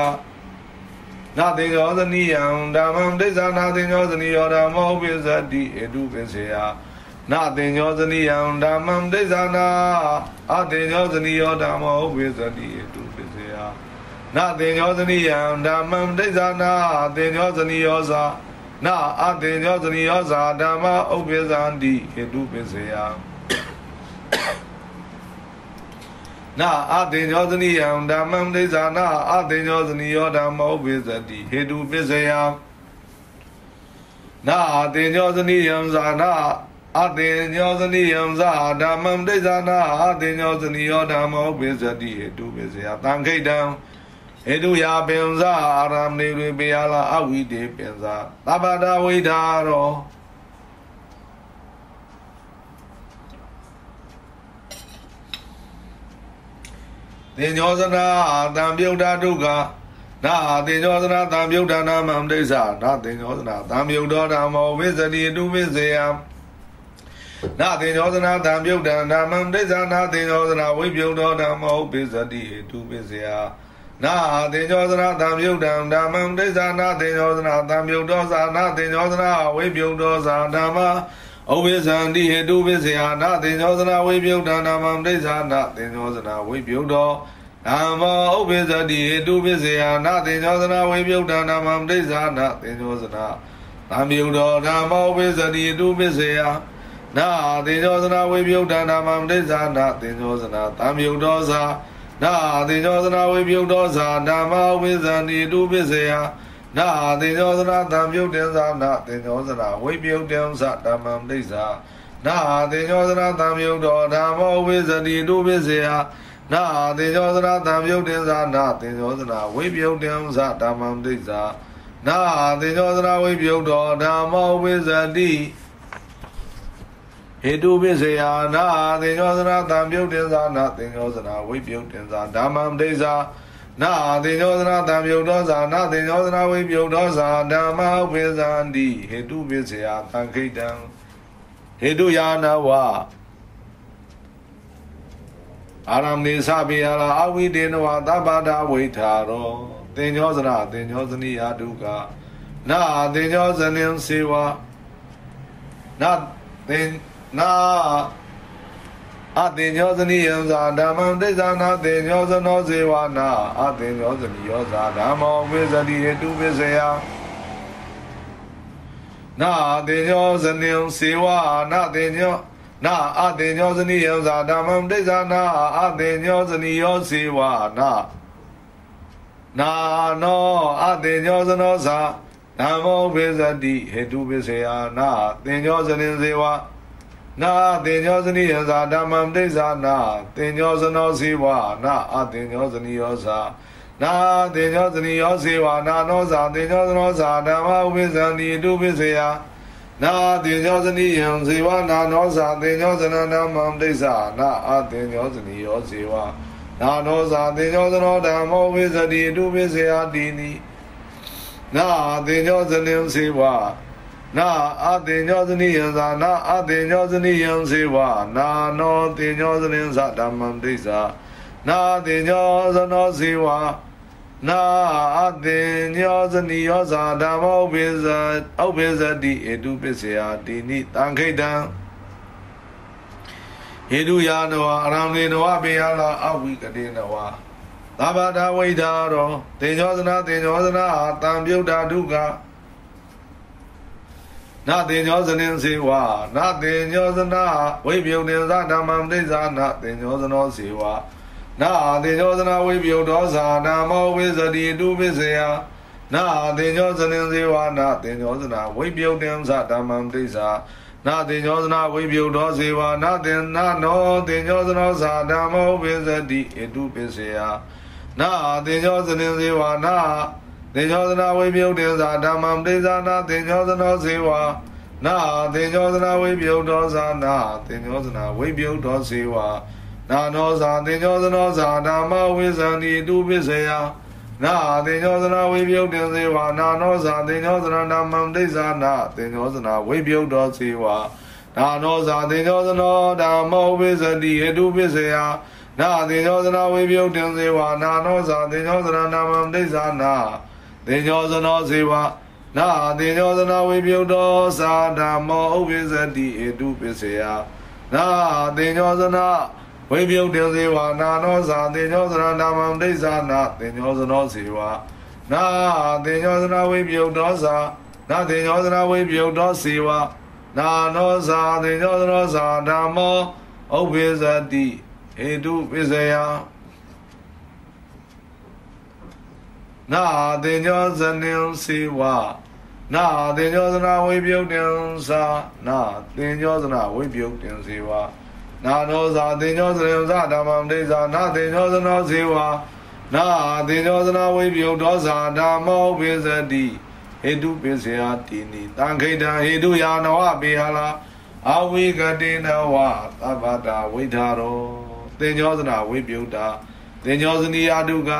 နာတေညောဇနိယံဓမ္မံဒိသနာတေညောဇနိယောဓမ္မောပိစတိဧတုပိစေယနာတေညောဇနိယံဓမ္မံဒိသနာအတေညောဇနိယောဓမ္မောပိစတိဧတု ပိစေယနာတေညောဇနိယံဓမ္မံဒိသနာတေညောဇနိယောဇာနာအတေညောသနိယောဇာဓမ္မဥပ္ပဇံတိဟေတုပစ္စယနာအတေညောသနိယံဓမ္မံဒိသနာအတေညောသနိယောဓမ္မဥပ္ပဇတိဟေတုပစ္စယနာအတေညောသနိယံဇာနာအတေညောသနိယံဇာဓမ္မံဒိသနာအတေညောသနိယောဓမ္မဥပ္ပဇတိဟေတုပစ္စယတံခိတံ ဧတုယာပင်ဇာအာရမဏေတွေပေယလာအဝိတေပင်ဇာသဗ္ဗတာဝိဒါရောတင်ညောဇနာတံပြုတ်တာဒုက္ခနာတင်ညောဇနာတံပြုတ်တာနာမံဒိဋ္ဌာနာတင်ညောဇနာတံပြုတ်တော်ဓမ္မောဝိဇတိတုဝိဇေယနာတင်ညောဇနာတံပြုတ်တာနာမံဒိဋ္ဌာနာတင်ညောဇနာဝိပြုတ်တော်ဓမ္မောဝိဇတိတုဝိဇေယ နာတေညောသနာသံယုတ်တံဓမ္မံဒိသနာတေညောသနာသံယုတ်တောသာနာတေညောသနာဝိပြုတ်တောသာဓမ္မဩဝိဇံတိဟေတုဝိဇယနာတေညောသနာဝိပြုတ်တံဓမ္မံဒိသနာတေညောသနာဝိပြုတ်တောဓမ္မဥပိသတိဟေတုပိစေယနာတေညောသနာဝိပြုတ်တံဓမ္မံဒိသနာတေညောသနာသံယုတ်တောဓမ္မဥပိသတိဟေတုပိစေယနာတေညောသနာဝိပြုတ်တံဓမ္မံဒိသနာတေညောသနာသံယုတ်တောသာ နာတိညောသနာဝိပြုတ်တော်သာဓမ္မဝိဇ္ဇာတိတုပစ္စယနာတိညောသနာသံပြုတ်တင်သာနာတိညောသနာဝိပြုတ်တင်သာဓမ္မံဒိဋ္ဌာနာတိညောသနာသံပြုတ်တော်ဓမ္မဝိဇ္ဇာတိတုပစ္စယနာတိညောသနာသံပြုတ်တင်သာနာတိညောသနာဝိပြုတ်တင်သာဓမ္မံဒိဋ္ဌာနာသင်္ညောသနာဝိပြုတ်တော်ဓမ္မောဝိဇ္ဇတိ ဟေတုပိစေယနာသင်္ညောသနာတံပြုတ်တင်္ဇာနာသင်္ညောသနာဝိပြုတ်တင်္ဇာဓမ္မံဒိဋ္ဌာနာသင်္ညောသနာတံပြုတ်တော်ဇာနာသင်္ညောသနာဝိပြုတ်တော်ဇာဓမ္မဥပိဇန္တိဟေတုပိစေယသံခိတံဟေတုယာနဝအာရမေသဗေယလာအဝိတေနဝသဗ္ဗတာဝိထာရောသင်္ညောဇရသင်္ညောဇနိယာဒုက္ခနာသင်္ညောဇနင်စေဝနာသင် နာအသင်္ညောဇနိယံဇာဓမ္မံဒိဋ္ဌာနာသင်္ညောဇနောစေဝနာအသင်္ညောဇနိယောဇာဓမ္မောဝိဇတိဟတုဝိဇယနာသင်္ညောဇနင်စေဝနာသင်္ညောနာအသင်္ညောဇနိယံဇာဓမ္မံဒိဋ္ဌာနာအသင်္ညောဇနိယောစေဝနာနာနောအတေညောဇနောသာဓမ္မောပိစတိဟေတုပိစေယနာတင်ညောဇနင်ဇေဝနာ တင်ညောဇနိယသာဓမ္မံဒိဋ္ဌာနာတင်ညောဇနောဇေဝနာအတင်ညောဇနိယောသာနာတင်ညောဇနိယောဇေဝနာနောသာတင်ညောဇနောသာဓမ္မဥပိစတိတုပိစေယနာတင်ညောဇနိယံဇေဝနာနောသာတင်ညောဇနဓမ္မံဒိဋ္ဌာနာအတင်ညောဇနိယောဇေဝနာနောဇာတေညောသနောဓမ္မောဝိဇတိတုပိစေယတိနိနာတေညောဇနင်စေဝ နာအတေညောဇနိယံသာနာအတေညောဇနိယံစေဝနာနောတေညောဇနင်သဓမ္မံဒိသနာတေညောဇနောစေဝနာအတေညောဇနိယောဇာဓမ္မောပိဇဥပိဇတိဧတုပိစေယတိနိတံခိတံဟေတုယာနဝအရံလေနဝပေယလာအဝိကတိနဝသဗ္ဗတာဝိဒါရောတေညောသနာတေညောသနာတံပြုတ်တာဒုက္ခ နာတေညောဇနင်စေဝနာတေညောဇနာဝိပြုတ်နေသဓမ္မံဒိဋ္ဌာနာတေညောဇနောစေဝနာတေညောဇနာဝိပြုတ်တော်ဇာဓမ္မောဝိဇတိတုပိစေယနာတေညောဇနင်စေဝနာတေညောဇနာဝိပြုတ်တင်သဓမ္မံဒိဋ္ဌာနာတင်ညောသနာဝိပြုတ်တော်စေဝနာတင်နာနောတင်ညောသနောသာဓမ္မောပိစတိဣတုပိစေယနာတင်ညောသနင်စေဝနာ တင်ညောသနာဝိပြုတ်တင်သာဓမ္မံပိဇာနာတင်ညောသနောစေဝနာတင်ညောသနာဝိပြုတ်တော်သာနာတင်ညောသနာဝိပြုတ်တော်စေဝနာနောသာတင်ညောသနောသာဓမ္မဝိဇန္တိတုပိစေယနာတေညောသနာဝိပြုတ်တင်စေဝါနာနောဇာတေညောသနာနာမံဒိဋ္ဌာနာတေညောသနာဝိပြုတ်တော်စေဝါနာနောဇာတေညောသနောဓမ္မောဝိဇတိဟတုပိစေယနာတေညောသနာဝိပြုတ်တင်စေဝါနာနောဇာတေညောသနာနာမံဒိဋ္ဌာနာ တေညောသနောစေဝါနာတေညောသနာဝိပြုတ်တော်သာဓမ္မောဥပိစတိဟတုပိစေယနာတေညောသနာဝိပြုတ်တေဇေဝနာနောဇာတေညောသရနာမံဒိသနာတေညောသနောဇေဝနာတေညောသနာဝိပြုတ်တော်ဇာနာတေညောသနာဝိပြုတ်တော်စေဝနာနောဇာတေညောသနောဇာဓမ္မောဥပ္ပေဇတိဟေတုပိစယ နာတေညောဇနင်စေဝနာတေညောသနာဝိပြုတ်တင်သာနာတေညောသနာဝိပြုတ်တင်စေဝနာနောဇာတင်ညောစရိယဇဓမ္မံဒိဇာနာတင်ညောစနောဇေဝနာတင်ညောစနာဝိပယုဒောဇာဓမ္မောပိစတိဟေတုပိစေယတိနိတံခိတံဟေတုယာနဝပေဟလာအဝိကတိနဝသဗ္ဗတာဝိထာရောတင်ညောစနာဝိပယုတာတင်ညောစနိယတုက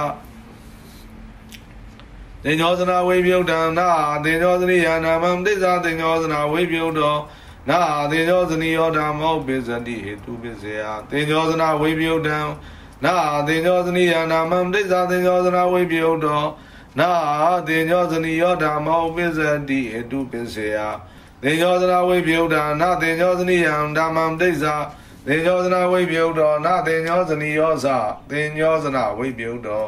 တင်ညောစနာဝိပယုတံနာတင်ညောစနိယနာမံတိဇာတင်ညောစနာဝိပယုတောနာသေညောဇနိယောဓမ္မောပိစတိဟေတုပိစေယသေညောဇနာဝိပယုတံနာသေညောဇနိယနာမံဒိသသေညောဇနာဝိပယုတောနာသေညောဇနိယောဓမ္မောပိစတိဟေတုပိစေယသေညောဇနာဝိပယုတံနာသေညောဇနိယံဓမ္မံဒိသသေညောဇနာဝိပယုတောနာသေညောဇနိယောဇသေညောဇနာဝိပယုတော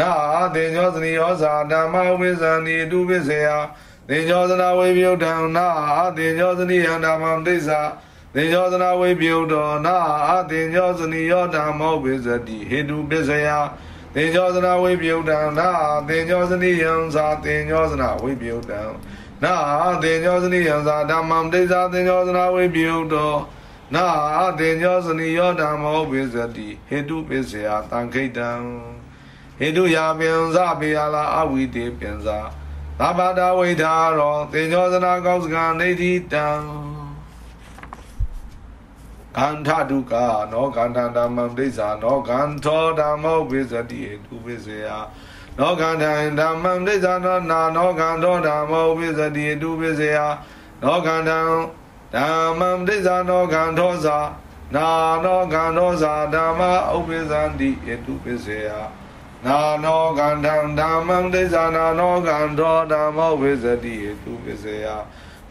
နာသေညောဇနိယောဇဓမ္မဝိဇန္တိတုပိစေယသင်္ကြောသနာဝိပယုတံနာအသင်္ကြောသနိယံဓမ္မံဒိသသင်္ကြောသနာဝိပယုတောနာအသင်္ကြောသနိယောဓမ္မောပိစတိဟေတုပစ္စယသင်္ကြောသနာဝိပယုတံနာသင်္ကြောသနိယံသာသင်္ကြောသနာဝိပယုတံနာသင်္ကြောသနိယံသာဓမ္မံဒိသသင်္ကြောသနာဝိပယုတောနာသင်္ကြောသနိယောဓမ္မောပိစတိဟေတုပစ္စယတံခိတံ ဟေတုယာပင်္စပေယလာအဝိတေပင်္စသဗ္ဗတာဝိဓာရောသေညောသနာကောက်စကနေတိတံကန္ထဒုက္ခနောကန္တဓမ္မံဒိဋ္ဌာနောကန္ထောဓမ္မောပိစတိဟေတုပိစေယနောကန္တဓမ္မံဒိဋ္ဌာနောနာနောကန္ထောဓမ္မောပိစတိဟေတုပိစေယနောကန္တဓမ္မံဒိဋ္ဌာနောကန္ထောသာနာနောကန္ထောသာဓမ္မဥပိသန္တိဟေတုပိစေယ နာနောကန္တံဓမ္မံဒိဋ္ဌာနာနောကန္ထောဓမ္မောပိစတိဟေတုပိစေယ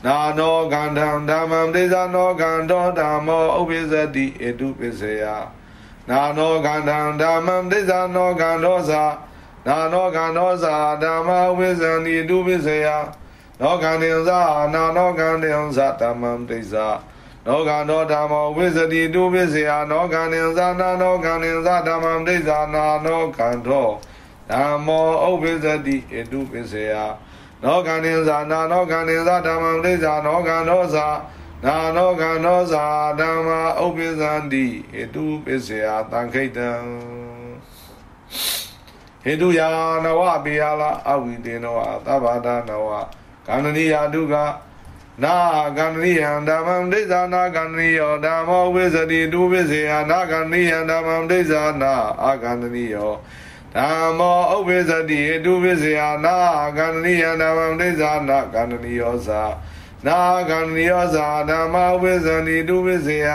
နာနောကန္တံဓမ္မံဒိသနောကန္တောဓမ္မောဥပိသတိဧတုပစ္စယနာနောကန္တံဓမ္မံဒိသနောကန္တောသာနာနောကန္တောသာဓမ္မဥပိသံတိတုပစ္စယနောကန္တေသာနာနောကန္တေသာဓမ္မံဒိသနော ကန္တောဓမ္မောဝိသတိတုပစ္စယနောကန္တေသာနာနောကန္တေသာဓမ္မံဒိသနာနောကန္တောဓမ္မောဥပိသတိဧတုပစ္စယနောကန္တိသာနာနောကန္တိသာဓမ္မံဒိသာနောကန္တောသာနာနောကန္တောသာဓမ္မာဥပ္ပဇန္တိဟေတုပစ္စယသံခိတံဟေတုယာနဝပိယလာအဝိတေနဝသဗ္ဗဒါနဝကန္တနိယဒုက္ခ နာကန္တနိယံဓမ္မံဒိသာနာကန္တနိယောဓမ္မောဝိဇ္ဇတိတုပစ္စယနာကန္တနိယံဓမ္မံဒိသာနာအာကန္တနိယောဓမ္မောဥပ္ပဇ္ဇတိအတုပစ္စယနာကန္တနိယဓမ္မံဒိသနာကန္တနိယောသာနာကန္တနိယောသာဓမ္မဥပ္ပဇ္ဇတိတုပစ္စယ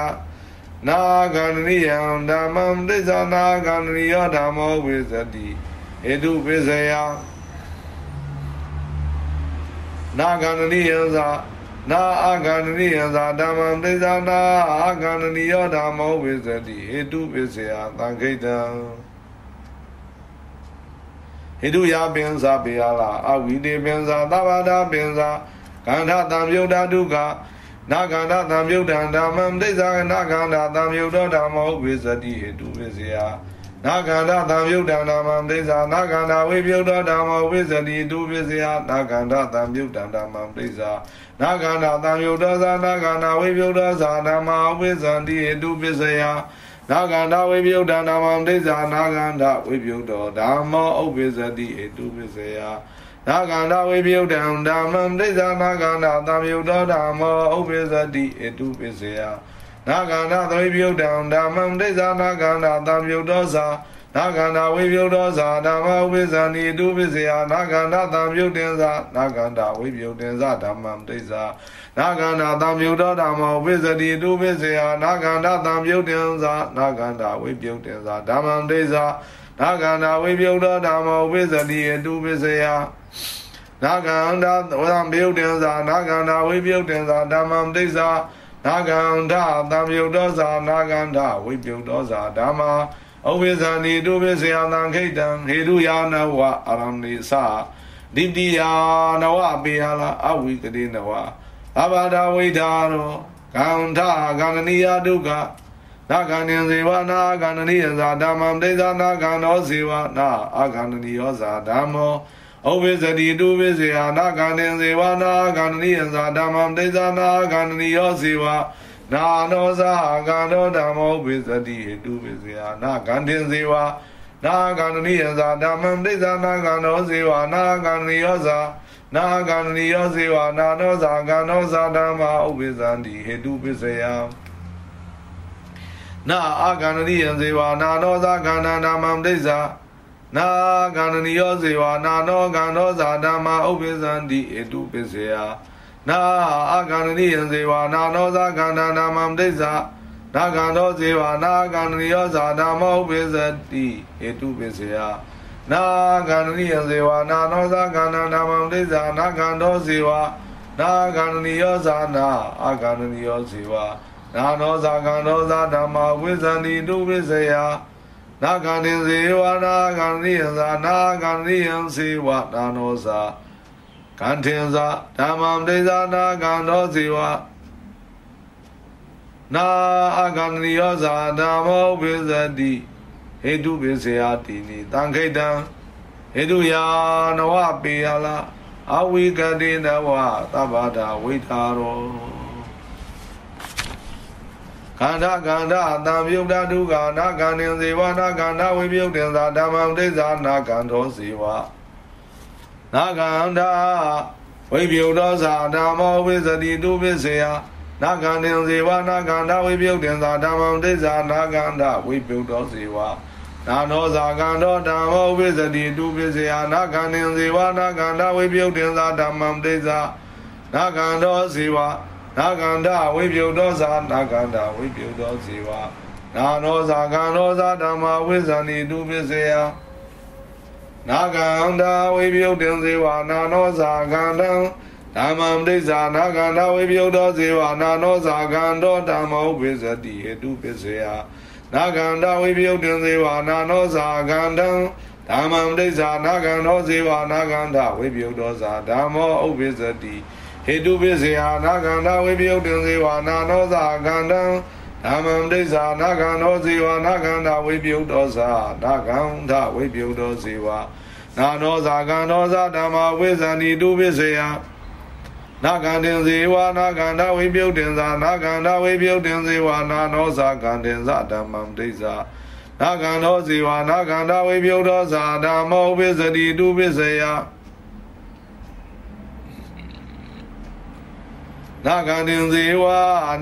နာကန္တနိယဓမ္မံဒိသနာကန္တနိယောဓမ္မောဥပ္ပဇ္ဇတိအတုပစ္စယနာကန္တနိယသာ နာအာကန္တနိယသာဓမ္မံဒိသနာအာကန္တနိယောဓမ္မောဥပ္ပဇ္ဇတိဟေတုပစ္စယသံခိတံဟိတုယပင်စာပေယလာအဝိတေပင်စာသဗ္ဗတာပင်စာကန္ဓတံမြုဒ္ဓဒုက္ခနာကန္ဓတံမြုဒ္ဓံဓမ္မံဒိဋ္ဌာနာကန္ဓတံမြုဒ္ဓဓမ္မောဝိသတိဟိတုဝိဇယနာကန္ဓတံမြုဒ္ဓံဓမ္မံဒိဋ္ဌာနာကန္ဓဝိပယုဒ္ဓဓမ္မောဝိသတိတုဝိဇယနာကန္ဓတံမြုဒ္ဓံဓမ္မံဒိဋ္ဌာ နာကန္ဓတံမြုဒ္ဓသာနာကန္ဓဝိပယုဒ္ဓသာဓမ္မောဝိသတိဟိတုဝိဇယနာဂန္ဓဝိပယုဒ္ဓနာမံဒိသနာဂန္ဓဝိပယုဒ္ဓဓမ္မောဥပ္ပဇတိဧတုပစ္စယနာဂန္ဓဝိပယုဒ္ဓံဓမ္မံဒိသနာဂန္ဓသံယုဒ္ဓဓမ္မောဥပ္ပဇတိဧတုပစ္စယနာဂန္ဓသဝိပယုဒ္ဓံဓမ္မံဒိသနာဂန္ဓသံယုဒ္ဓသာ နာဂန္ဓဝိပယုဒ္ဓသာဓမ္မဥပ္ပဇတိဧတုပစ္စယနာဂန္ဓသံယုဒ္ဓင်္သာနာဂန္ဓဝိပယုဒ္ဓင်္သာဓမ္မံဒိသနာဂန္ဓသံယုဒ္ဓဓမ္မောဝိဇ္ဇတိတုပိစေယနာဂန္ဓသံယုတ်တင်္ဇာနာဂန္ဓဝိပယုတ်တင်္ဇာဓမ္မံဒိဇာနာဂန္ဓဝိပယုတ်ဓမ္မောဝိဇ္ဇတိတုပိစေယနာဂန္ဓဝံပယုတ်တင်္ဇာနာဂန္ဓဝိပယုတ်တင်္ဇာဓမ္မံဒိဇာနာဂန္ဓသံယုတ်သောဇာနာဂန္ဓဝိပယုတ်သောဇာဓမ္မာ ဩဝိဇာနိတုပိစေယသံခိတံဟေတုယာနဝအရဏိသဒိတိယာနဝပေယလာအဝိကတိနဝအဘာဒဝိဒါရောကန္ထကန္တနိယဒုက္ခနာကန္တင်ဇေဝနာကန္တနိယဇာဓမ္မံဒိသနာကန္တောဇေဝနာအာကန္တနိယောဇာဓမ္မောဩဝိဇတိတုဝိဇေယနာကန္တင်ဇေဝနာကန္တနိယဇာဓမ္မံဒိသနာကန္တနိယောဇေဝနာ နောဇာကန္တောဓမ္မောဝိဇတိဟိတုဝိဇေယနာကန္တင်ဇေဝနာကန္တနိယဇာဓမ္မံဒိသနာကန္တောဇေဝနာကန္တနိယောဇာနာဂန္တိယောဇေဝနာနောဇာကန္နောဇာဓမ္မာဥပိသန္တိဟေတုပစ္စယနာအာဂန္တိယံဇေဝနာနောဇာကန္နာနာမံဒိဇာနာဂန္တိယောဇေဝနာနောကန္နောဇာဓမ္မာဥပိသန္တိဟေတုပစ္စယ နာအာဂန္တိယံဇေဝနာနောဇာကန္နာနာမံဒိဇာနာကန္နောဇေဝနာဂန္တိယောဇာဓမ္မာဥပိသတိဟေတုပစ္စယနာကန္တိယဇေဝနာနောဇာကန္နာနာမံဒိဇာနာကန္တောဇေဝနာကန္တိယောဇာနာအာကန္တိယောဇေဝနာနောဇာကန္တောဇာဓမ္မာဝိဇန္တိတုဝိဇယနာကန္တိဇေဝနာကန္တိယဇာနာကန္တိယံဇေဝနာနောဇာ ကန္ထေဇာဓမ္မံဒိဇာနာကန္တောဇေဝနာအာကန္တိယောဇာဓမ္မောဝိဇတိဟေတုပိစေယတိနိတံခိတံဟေတုယာနဝပေယလာအဝိကတိနဝသဗ္ဗတာဝိထာရောခန္ဓာခန္ဓာတံမြုပ်တဒုက္ခနာကန္တင်ဇေဝနာကန္ဓာဝိမြုပ်တင်သာဓမ္မံဒိဋ္ဌာနာကန္ထောဇေဝ နာဂန္ဓာဝိပယုတောသာဓမ္မောဝိသတိတုပစ္စေယနာဂန္တင်ဇေဝနာဂန္ဓာဝိပယုတင်သာဓမ္မံဒိသနာဂန္ဓာဝိပယုတောဇေဝနာနောဇာကန္တောဓမ္မောဝိသတိတုပစ္စေယနာဂန္တင်ဇေဝနာဂန္ဓာဝိပယုတင်သာဓမ္မံဒိသနာဂန္တောဇေဝနာဂန္ဓာဝိပယုတောသာနာဂန္ဓာဝိပယုတောဇေဝနာနောဇာကန္တောသာဓမ္မဝိဇ္ဇာနိတုပစ္စေယ နာဂန္ဓာဝိပယုတင်ဇေဝနာနောဇာကန္တံဓမ္မံဒိသနာဂန္ဓာဝိပယုတောဇေဝနာနောဇာကန္တောဓမ္မောဝိဇတိဟေတုပစ္စေယနာဂန္ဓာဝိပယုတင်ဇေဝနာနောဇာကန္တံဓမ္မံဒိသနာဂန္ဓောဇေဝနာဂန္ဓာဝိပယုတောဇာဓမ္မောဥပ္ပဇတိဟေတုပစ္စေယနာဂန္ဓာဝိပယုတင်ဇေဝနာနောဇာကန္တံ ဓမ္မံဒိသနာဂန္ဓောဇေဝနာဂန္ဓာဝိပယုတောဇာနာဂန္ဓာဝိပယုတောဇေဝနာနောဇာကန္ဓောဇာဓမ္မဝိဇ္ဇာနိတုပစ္စေယနာဂန္တင်ဇေဝနာဂန္ဓဝိပယုတ်တင်္ဇာနာဂန္ဓဝိပယုတ်တင်ဇေဝနာနောဇာဂန္တင်္ဇဓမ္မံဒိဋ္ဌာနာဂန္ဓောဇေဝနာဂန္ဓဝိပယုတ်သောဇာဓမ္မောပိစတိတုပိစယ နာဂန္တင်ဇေဝ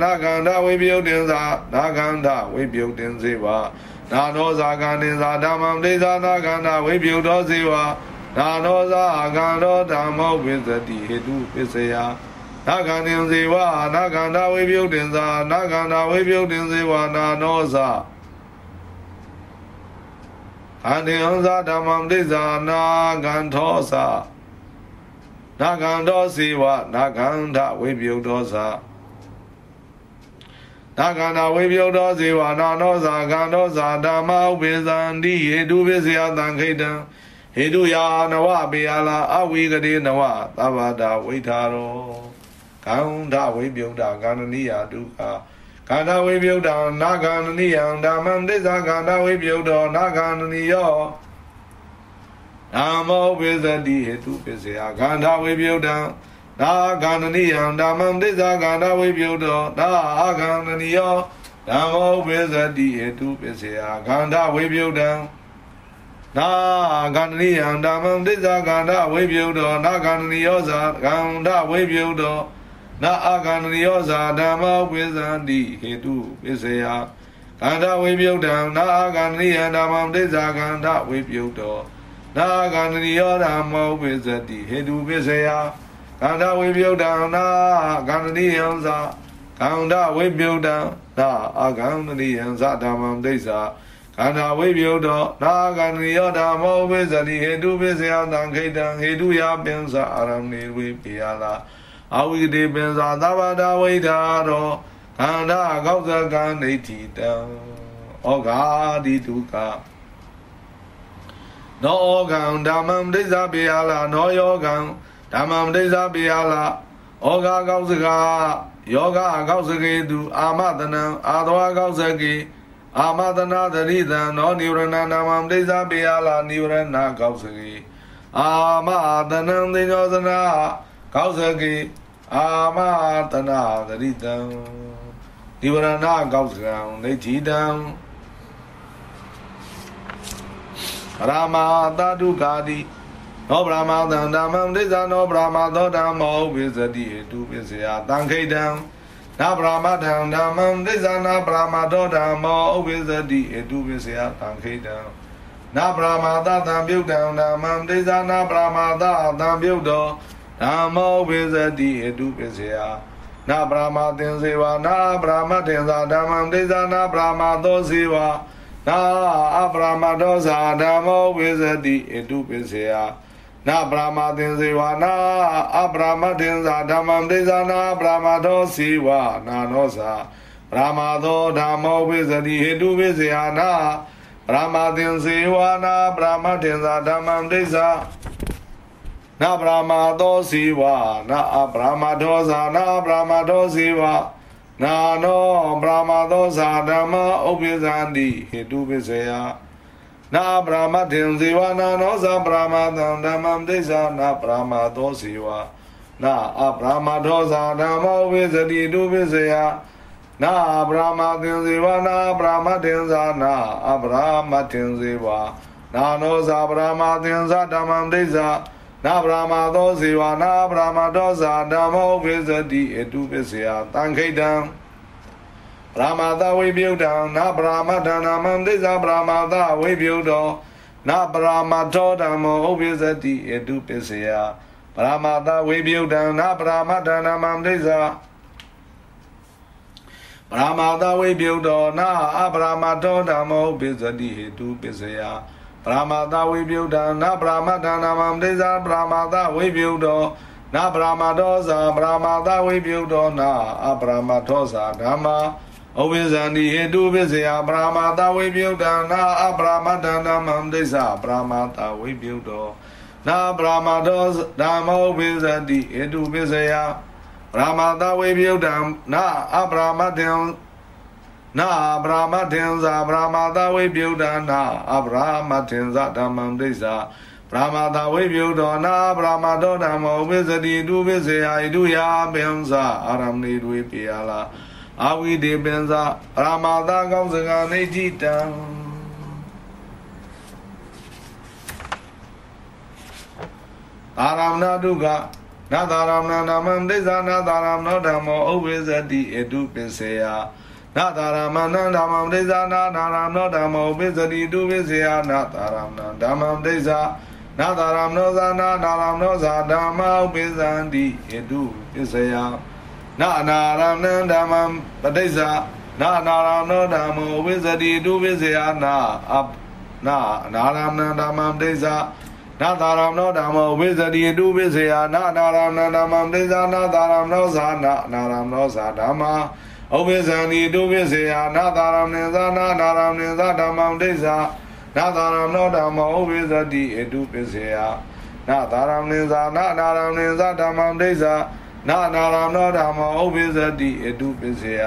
နာဂန္ဓဝိပယုတ်တင်္ဇာနာဂန္ဓဝိပယုတ်တင်ဇေဝနာနောဇာဂန္တင်္ဇာဓမ္မံဒိဋ္ဌာနာဂန္ဓဝိပယုတ်သောဇေဝနာနောဇာကံတော်ဓမ္မောဝိသတိဟေတုပစ္စယနာဂန္တင်ဇေဝနာဂန္ဓဝိပယုတ်တင်္ဇာနာဂန္ဓဝိပယုတ်တင်ဇေဝနာနောဇာအန္တေဟံဇာဓမ္မံဒိဇာနာဂန္ထောဇာ နာဂန္တောဇေဝနာဂန္ဓဝိပယုတ်သောဇာနာဂန္ဓဝိပယုတ်သောဇေဝနာနောဇာဂန္တောဇာဓမ္မဥပိသန္တိဟေတုပစ္စယတံခိတံဟေတုယာနဝပေယလာအဝိကတိနဝသဗ္ဗတာဝိထာရောကန္ဓဝိပယုတ်တာကန္တနိယဒုက္ခကန္ဓဝိပယုတ်တာနာကန္တနိယံဓမ္မံဒိသကန္ဓဝိပယုတ်တောနာကန္တနိယော နာမောပိသတိဟေတုပစ္စယကန္ဓဝိပယုတ်တံနာကန္တနိယံဓမ္မံဒိသကန္ဓဝိပယုတ်တောနာအာကန္တနိယောဓမ္မောပိသတိဟေတုပစ္စယကန္ဓဝိပယုတ်တံနာကန္တနိယံဓမ္မံသစ္စာကန္တဝိပယုတောနာကန္တနိယောဇာကန္တဝိပယုတောနာအာကန္တနိယောဇာဓမ္မဝိဇန္တိဟေတုပစ္စယကန္တဝိပယုတံနာအာကန္တနိယံဓမ္မံသစ္စာကန္တဝိပယုတော နာကန္တနိယောဓမ္မောဝိဇတိဟေတုပစ္စယကန္တဝိပယုတံနာကန္တနိယံဇာကန္တဝိပယုတံနာအာကန္တနိယံဇာဓမ္မံသစ္စာခန္ဓာဝိပယုတောနာဂန္နိယောဓမ္မောဝိဇတိဟေတုပိစယတံခိတံဟေတုယပင်္စအာရမေဝိပိယလာအဝိတေပင်္စသဗ္ဗတာဝိဓာရောခန္ဓာကောက်ဇကံဒိဋ္ဌိတံဩဃာတိတုက နောဩဃံဓမ္မံဒိဋ္ဌပိယလာနောယောဃံဓမ္မံဒိဋ္ဌပိယလာဩဃာကောက်ဇကယောဂကောက်ဇကေတုအာမတနံအာသဝကောက်ဇကေအာမသနာတရိသံနောနိဝရဏနာမံဒိသပေယလာနိဝရဏကောက်စကေအာမသနံသိညောသနာကောက်စကေအာမသနာတရိသံနိဝရဏကောက်စကံနေကြည်တံ ရာမတာဒုကာတိနောဗြဟ္မာသံဓမ္မံဒိသနောဗြဟ္မာသောဓမ္မောဝိဇတိတုပိစယတံခိတံနာပရမထံဓမ္မံဒိသနာပရမတောဓမ္မောဥပိသတိအတုပိစယတံခိတံနာပရမသသံပြုတ်တံဓမ္မံဒိသနာပရမသသံပြုတ်တောဓမ္မောဥပိသတိအတုပိစယနာပရမသင်္စေဝနာပရမတင်္သာဓမ္မံဒိသနာပရမသောစေဝ နာအပရမတောဇာဓမ္မောဥပိသတိအတုပိစယနာပရမသင်္စေဝနာအပရမသင်္သာဓမ္မံဒိသနာပရမသောစီဝနာနောသာပရမသောဓမ္မောဝိဇတိဟေတုဝိဇယနာပရမသင်္စေဝနာပရမသင်္သာဓမ္မံဒိသနာပရမသောစီဝနာအပရမသောဇာနာပရမသောစီဝနာ နောပရမသောဇာဓမ္မဥပ္ပဇန္တိဟေတုဝိဇယနာပရမတေဇေဝနာနောသပရမသံဓမ္မံဒိသနာပရမသောဇေဝနာအပရမသောဇာဓမ္မောဝိဇတိတုဝိဇယနာပရမတေဇေဝနာပရမတေဇာနာအပရမတေဇေဝနာနောသပရမတေဇဓမ္မံဒိသနာ ဗရာမသောဇေဝနာဗရာမတောဇာဓမ္မောပိစတိအတုပစ္စယတံခိတံဗရာမသဝိပြုတံနာဗရာမဌာနာမံသိဇာဗရာမသဝိပြုတောနာဗရာမတောဓမ္မောဥပိစတိအတုပစ္စယဗရာမသဝိပြုတံနာဗရာမဌာနာမံသိဇာဗရာမသဝိပြုတောနာအဗရာမတောဓမ္မောဥပိစတိဟေတုပစ္စယ ပရမတဝိပယုဒ္ဓနာပရမတ္ထနာမံဒိသပရမတဝိပယုဒ္ဓောနာပရမတောဇာပရမတဝိပယုဒ္ဓောနာအပရမထောဇာဓမ္မာဩဝိဇန္တိဟေတုပစ္စယပရမတဝိပယုဒ္ဓနာအပရမတ္ထနာမံဒိသပရမတဝိပယုဒ္ဓောနာပရမတောဓမ္မောဝိဇန္တိဟေတုပစ္စယပရမတဝိပယုဒ္ဓနာအပရမတ္ထ နာဗြဟ္မထင်္ဇာဗြဟ္မသာဝိပြုဒ္ဓနာအဗြဟ္မထင်္ဇာဓမ္မံဒိဋ္ဌာဗြဟ္မသာဝိပြုဒ္ဓနာဗြဟ္မတောဓမ္မောဝိသတိတုဝိစေယဣတုယာပင်္ဇာအာရမဏိတွေပိယလာအဝိဒေပင်္ဇာဗြဟ္မသာကောင်းစကနေတိတံအာရမဏဒုက္ခနာသာရမဏနာမံဒိဋ္ဌာနာသာရမဏဓမ္မောဥဝိဇတိဣတုပစ္စေယ နာတာရမဏံဓမ္မံဒိသနာနာရမောဓမ္မောပိစတိတုပိစေယနာတာရမဏံဓမ္မံဒိသနာတာရမောဇာနာနာရမောဇာဓမ္မောပိစံတိဣတုပိစေယနာနာရမဏံဓမ္မံပဋိစ္စနာနာရမောဓမ္မောပိစတိတုပိစေယနာအနာနာရမဏံဓမ္မံဒိသနာတာရမနောဓမ္မောဝိဇတိတုပိစေယနာနာရမဏံဓမ္မံဒိသနာတာရမနောဇာနာနာရမနောဇာဓမ္မာ ဩဝိဇန္တိတုဝိစေယနာတာရမေသနာနာရမေသဓမ္မံဒိဋ္ဌာနာတာရမောဓမ္မောဩဝိဇတိအတုပိစေယနာတာရမေသနာနာရမေသဓမ္မံဒိဋ္ဌာနာနာရမောဓမ္မောဩဝိဇတိအတုပိစေယ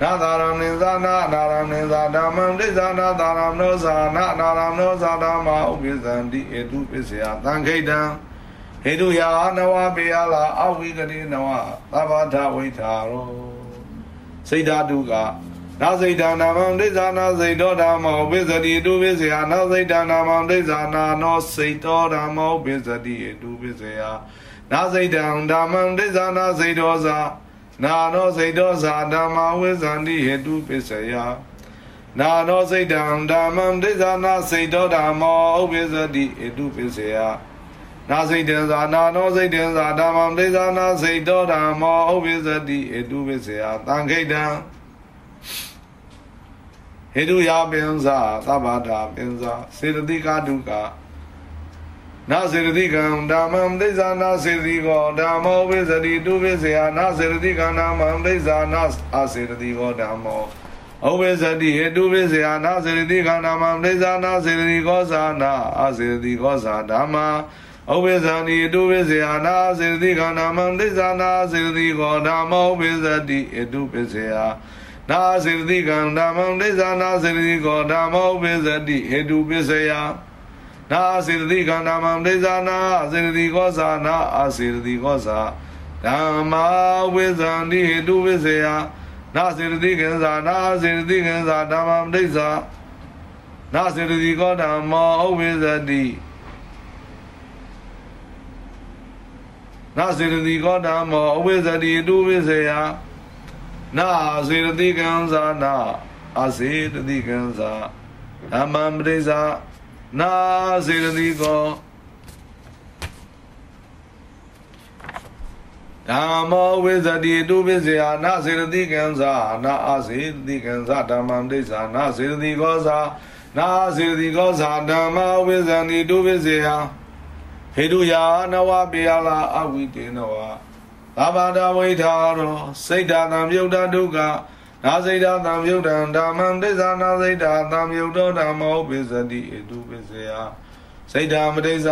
နာတာရမေသနာနာရမေသဓမ္မံဒိဋ္ဌာနာတာရမောဇာနာနာရမောဇာဓမ္မာဩဝိဇန္တိအတုပိစေယသံခိတံဟေတုယာနဝပေယလာအဝိကတိနဝသဗ္ဗထဝိထာရော စိတ်ဓာတုကနာစိတ်ဓာနာမံဒိဋ္ဌာနာစိတ်တော်ဓမ္မောပိစတိတုပိစယနာစိတ်ဓာနာမံဒိဋ္ဌာနာနောစိတ်တော်ဓမ္မောပိစတိတုပိစယနာစိတ်တံဓမ္မံဒိဋ္ဌာနာစိတ်တော်သာနာနောစိတ်တော်သာဓမ္မဝိဇန္တိဟေတုပိစယနာနောစိတ်တံဓမ္မံဒိဋ္ဌာနာစိတ်တော်ဓမ္မောဥပိစတိဟေတုပိစယ နာစိတ်တေသာနာနောစိတ်တေသာဓမ္မံဒိသနာစိတ်တော်ဓမ္မောဥပိသတိဧတုပိစေယသံခိတံဟေတုယပင်္စာသဗ္ဗတာပင်္စာစေတသိကဒုက္ခနာစေတသိကံဓမ္မံဒိသနာစေတသိကောဓမ္မောဝိသတိတုပိစေယနာစေတသိကံဓမ္မံဒိသနာအစေတသိကောဓမ္မောဩဝိသတိဟေတုပိစေယနာစေတသိကံဓမ္မံဒိသနာစေတသိကောသာနာအစေတသိကောသာဓမ္မာ ဩဝိဇာနိတုဝိဇာနာစေတိခန္ဓာမံဒိသနာစေတိကောဓမ္မောဝိဇတိအတုပစ္စယနာစေတိခန္ဓာမံဒိသနာစေတိကောဓမ္မောဝိဇတိဟေတုပစ္စယနာစေတိခန္ဓာမံဒိသနာစေတိကောသာနာအစေတိကောသာဓမ္မာဝိဇန္တိဟေတုပစ္စယနာစေတိကံသာနာစေတိကံသာဓမ္မံဒိသနာစေတိကောဓမ္မောဝိဇတိ နာစေရတိကောဓမ္မောအဝိဇ္ဇတိတုဝိဇယနာစေရတိကံဇာနာအစေတတိကံဇာဓမ္မံပရိဇာနာစေရတိကောဓမ္မောဝိဇ္ဇတိတုဝိဇယနာစေရတိကံဇာနာအစေတတိကံဇာဓမ္မံပရိဇာနာစေရတိကောဇာနာစေရတိကောဇာဓမ္မဝိဇ္ဇတိတုဝိဇယ ဟေတုယာနဝပေယလာအဝိတေနဝဘာဘာဒဝိထာရောစိတ်ဓာတံပြုတ်တဒုက္ခနာစိတ်ဓာတံပြုတ်တံဓမ္မံဒိသနာစိတ်ဓာတံပြုတ်တော်ဓမ္မောပိစတိဧတုပိစယစိတ်ဓာမတိစ္ဆ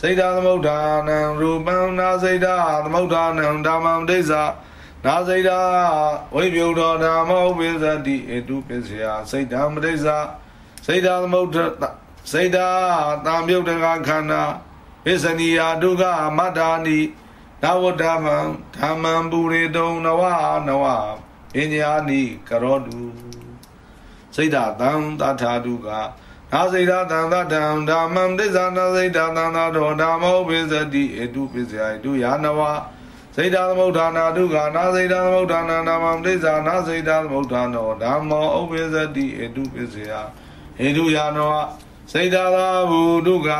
စိတ်ဓာသမုဋ္ဌာနံရူပံနာစိတ်ဓာသမုဋ္ဌာနံဓမ္မံဒိစ္ဆနာစိတ်ဓာဝိပြုတ်တော်ဓမ္မောပိစတိဧတုပိစယစိတ်ဓာမတိစ္ဆစိတ်ဓာသမုဋ္ဌစိတ်ဓာတံပြုတ်တကခန္ဓာ ပစ္စနိယာဒုက္ခမတ္တာနိနဝတ္တမံဓမ္မံပုရိတုံနဝနဝပညာနိကရောတုစိတ်ဓာတံတထာဒုက္ခနနာစိတ်တံသတံဓမ္မံသစ္စာနာစိတ်တံသံသာတော်ဓမ္မောပိစတိအတုပိစယတုယာနဝစိတ်တသမုဋ္ဌာနာဒုက္ခနာစိတ်တသမုဋ္ဌာနာဓမ္မံသစ္စာနာစိတ်တသမုဋ္ဌာနောဓမ္မောဥပိစတိအတုပိစယဟေတုယာနဝစိတ်တသာဘူဒုက္ခ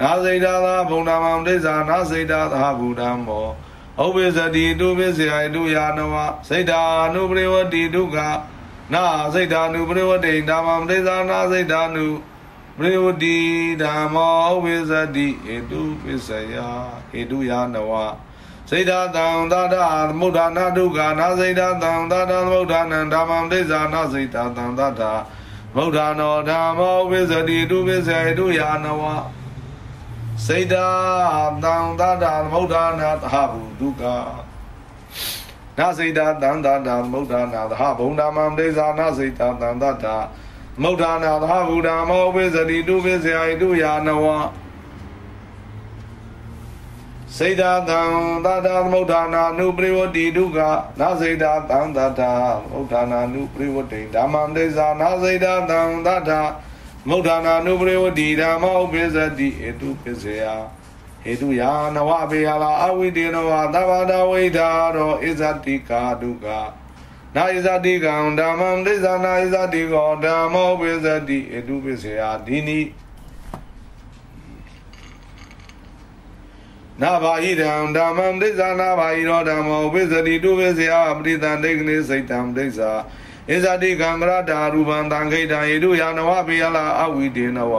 နာစိတ်တသာဘုံဓမ္မံသစ္စာနာစိတ်တသာဘူဓမ္မောဥပိစတိတုပိစယတုယာနဝစိတ်တာနုပရိဝတိဒုက္ခနာစိတ်ဓာနုပရိဝတိဓမ္မံဒိသနာစိတ်ဓာနုပရိဝတိဓမ္မောဝိဇတိဧတုပစ္စယဧတုယနဝစိတ်ဓာတံသာဒသမုဒ္ဒနာဒုက္ခနာစိတ်ဓာတံသာဒသမုဒ္ဒနာဓမ္မံဒိသနာစိတ်ဓာတံသာဒမုဒ္ဒနောဓမ္မောဝိဇတိတုပစ္စယဧတုယနဝ စိတ်ဓာတံသာဒသမုဒ္ဒနာသဟဘူဒုက္ခနာစိတာတန်တာတာမௌဒနာသဟဘုံဓမ္မံဒေဇာနာစိတာတန်တာတာမௌဒနာသဟဘုဒ္ဓမောဝိဇတိတုဝိဇယိတုယာနဝစေတသံသတ္တသမုဋ္ဌာနာနုပရိဝတိဒုက္ခနာစေတသံသတ္တမုဋ္ဌာနာနုပရိဝတိဓမ္မံဒေဇာနာစေတသံသတ္တ မုဋ္ဌာနာနုပရိဝတိဓမ္မောပိစတိဧတုပစ္စယဟေတုယာနဝဘေယလာအဝိတေနဝသဗ္ဗဒဝိဒါရောဣဇတိကာဒုက္ခနာဣဇတိကံဓမ္မံဒိသနာဣဇတိကောဓမ္မောပိစတိဧတုပိစေယဒီနိနာဘာဟိတံဓမ္မံဒိသနာဘာဟိရောဓမ္မောပိစတိတုပိစေယပရိသံဒိကနေစိတ်တံဒိသ ဣဇတိကံကရတာရူပံတံခိတံဟေတုယာနဝဘေယလာအဝိတေနဝ